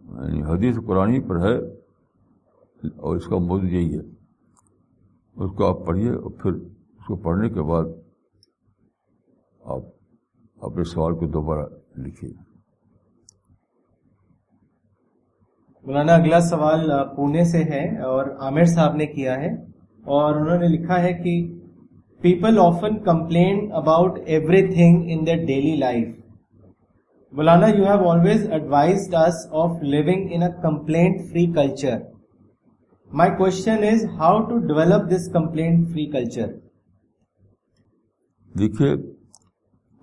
یعنی حدیث قرآن ہی پر ہے، اور اس کا موضوع یہی ہے۔ اس کو آپ پڑھیے اور پھر اس کو پڑھنے کے بعد آپ اپنے سوال کو دوبارہ لکھیے۔ مولانا، اگلا سوال پونے سے ہے اور عامر صاحب نے کیا ہے اور انہوں نے لکھا ہے کہ people often complain about everything in their daily life Maulana you have always advised us of living in complaint free culture my question is how to develop this complaint free culture دیکھیے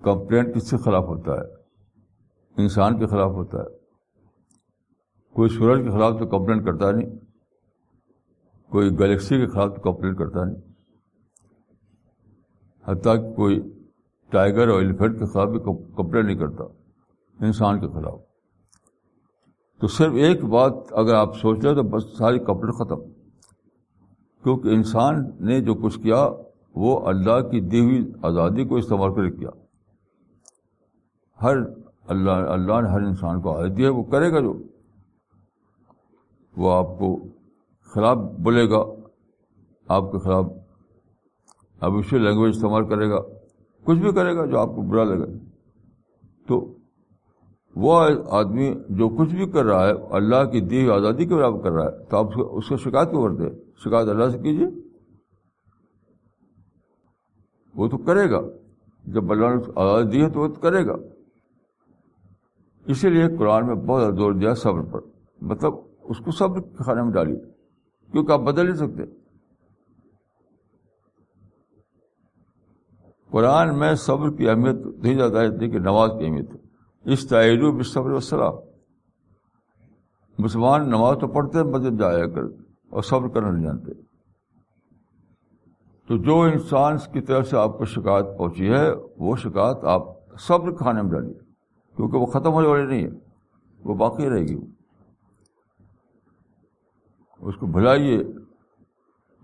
complaint کس کے خلاف ہوتا ہے؟ انسان کے خلاف ہوتا ہے۔ کوئی سورج کے خلاف تو کمپلین کرتا نہیں، کوئی گلیکسی کے خلاف تو کمپلین کرتا نہیں۔ حتیٰ کہ کوئی ٹائیگر اور ایلیفینٹ کے خلاف بھی کمپلین نہیں کرتا، انسان کے خلاف۔ تو صرف ایک بات اگر آپ سوچ لیں تو بس ساری کمپلین ختم۔ کیونکہ انسان نے جو کچھ کیا، وہ اللہ کی دی ہوئی آزادی کو استعمال کر کیا۔ ہر اللہ اللہ نے ہر انسان کو آزادی ہے، وہ کرے گا جو۔ وہ آپ کو خراب بولے گا، آپ کے خلاف ابھی لینگویج استعمال کرے گا۔ کچھ بھی کرے گا جو آپ کو برا لگے۔ تو وہ آدمی جو کچھ بھی کر رہا ہے، اللہ کی دی آزادی کے برابر کر رہا ہے، تو آپ اس کو شکایت کیوں کرتے شکایت اللہ سے کیجیے۔ وہ تو کرے گا۔ جب اللہ نے آزادی دی ہے تو وہ تو کرے گا۔ اسی لیے قرآن میں بہت زور دیا صبر پر۔ مطلب اس کو صبر کے کھانے میں ڈالیے، کیونکہ آپ بدل نہیں سکتے۔ قرآن میں صبر کی اہمیت نہیں زیادہ ہے کہ نماز کی اہمیت ہے۔ اس تعیرو صبر وسلام مسلمان نماز تو پڑھتے ہیں، مسجد جایا کر اور صبر کرنا نہیں جانتے۔ تو جو انسان کی طرف سے آپ کو شکایت پہنچی ہے، وہ شکایت آپ صبر کھانے میں ڈالیے۔ کیونکہ وہ ختم ہونے والی نہیں ہے، وہ باقی رہے گی۔ اس کو بھلائیے،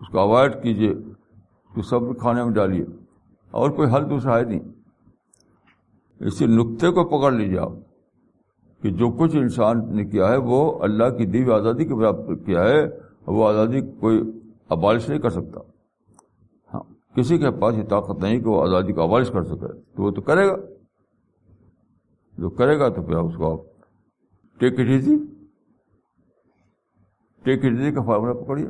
اس کو اوائڈ کیجیے، اس کو صبر کھانے میں ڈالیے۔ اور کوئی حل دوسرا ہے نہیں اسی نقطے کو پکڑ لیجیے آپ کہ جو کچھ انسان نے کیا ہے، وہ اللہ کی دیوی آزادی کے برابر کیا ہے وہ آزادی کوئی ابالش نہیں کر سکتا۔ ہاں کسی کے پاس یہ طاقت نہیں کہ وہ آزادی کو ابالش کر سکے، تو وہ تو کرے گا۔ جو کرے گا تو پھر اس کو آپ take it easy take it easy کا formula پکڑیے۔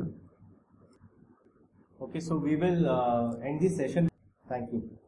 Okay so we will end this session thank you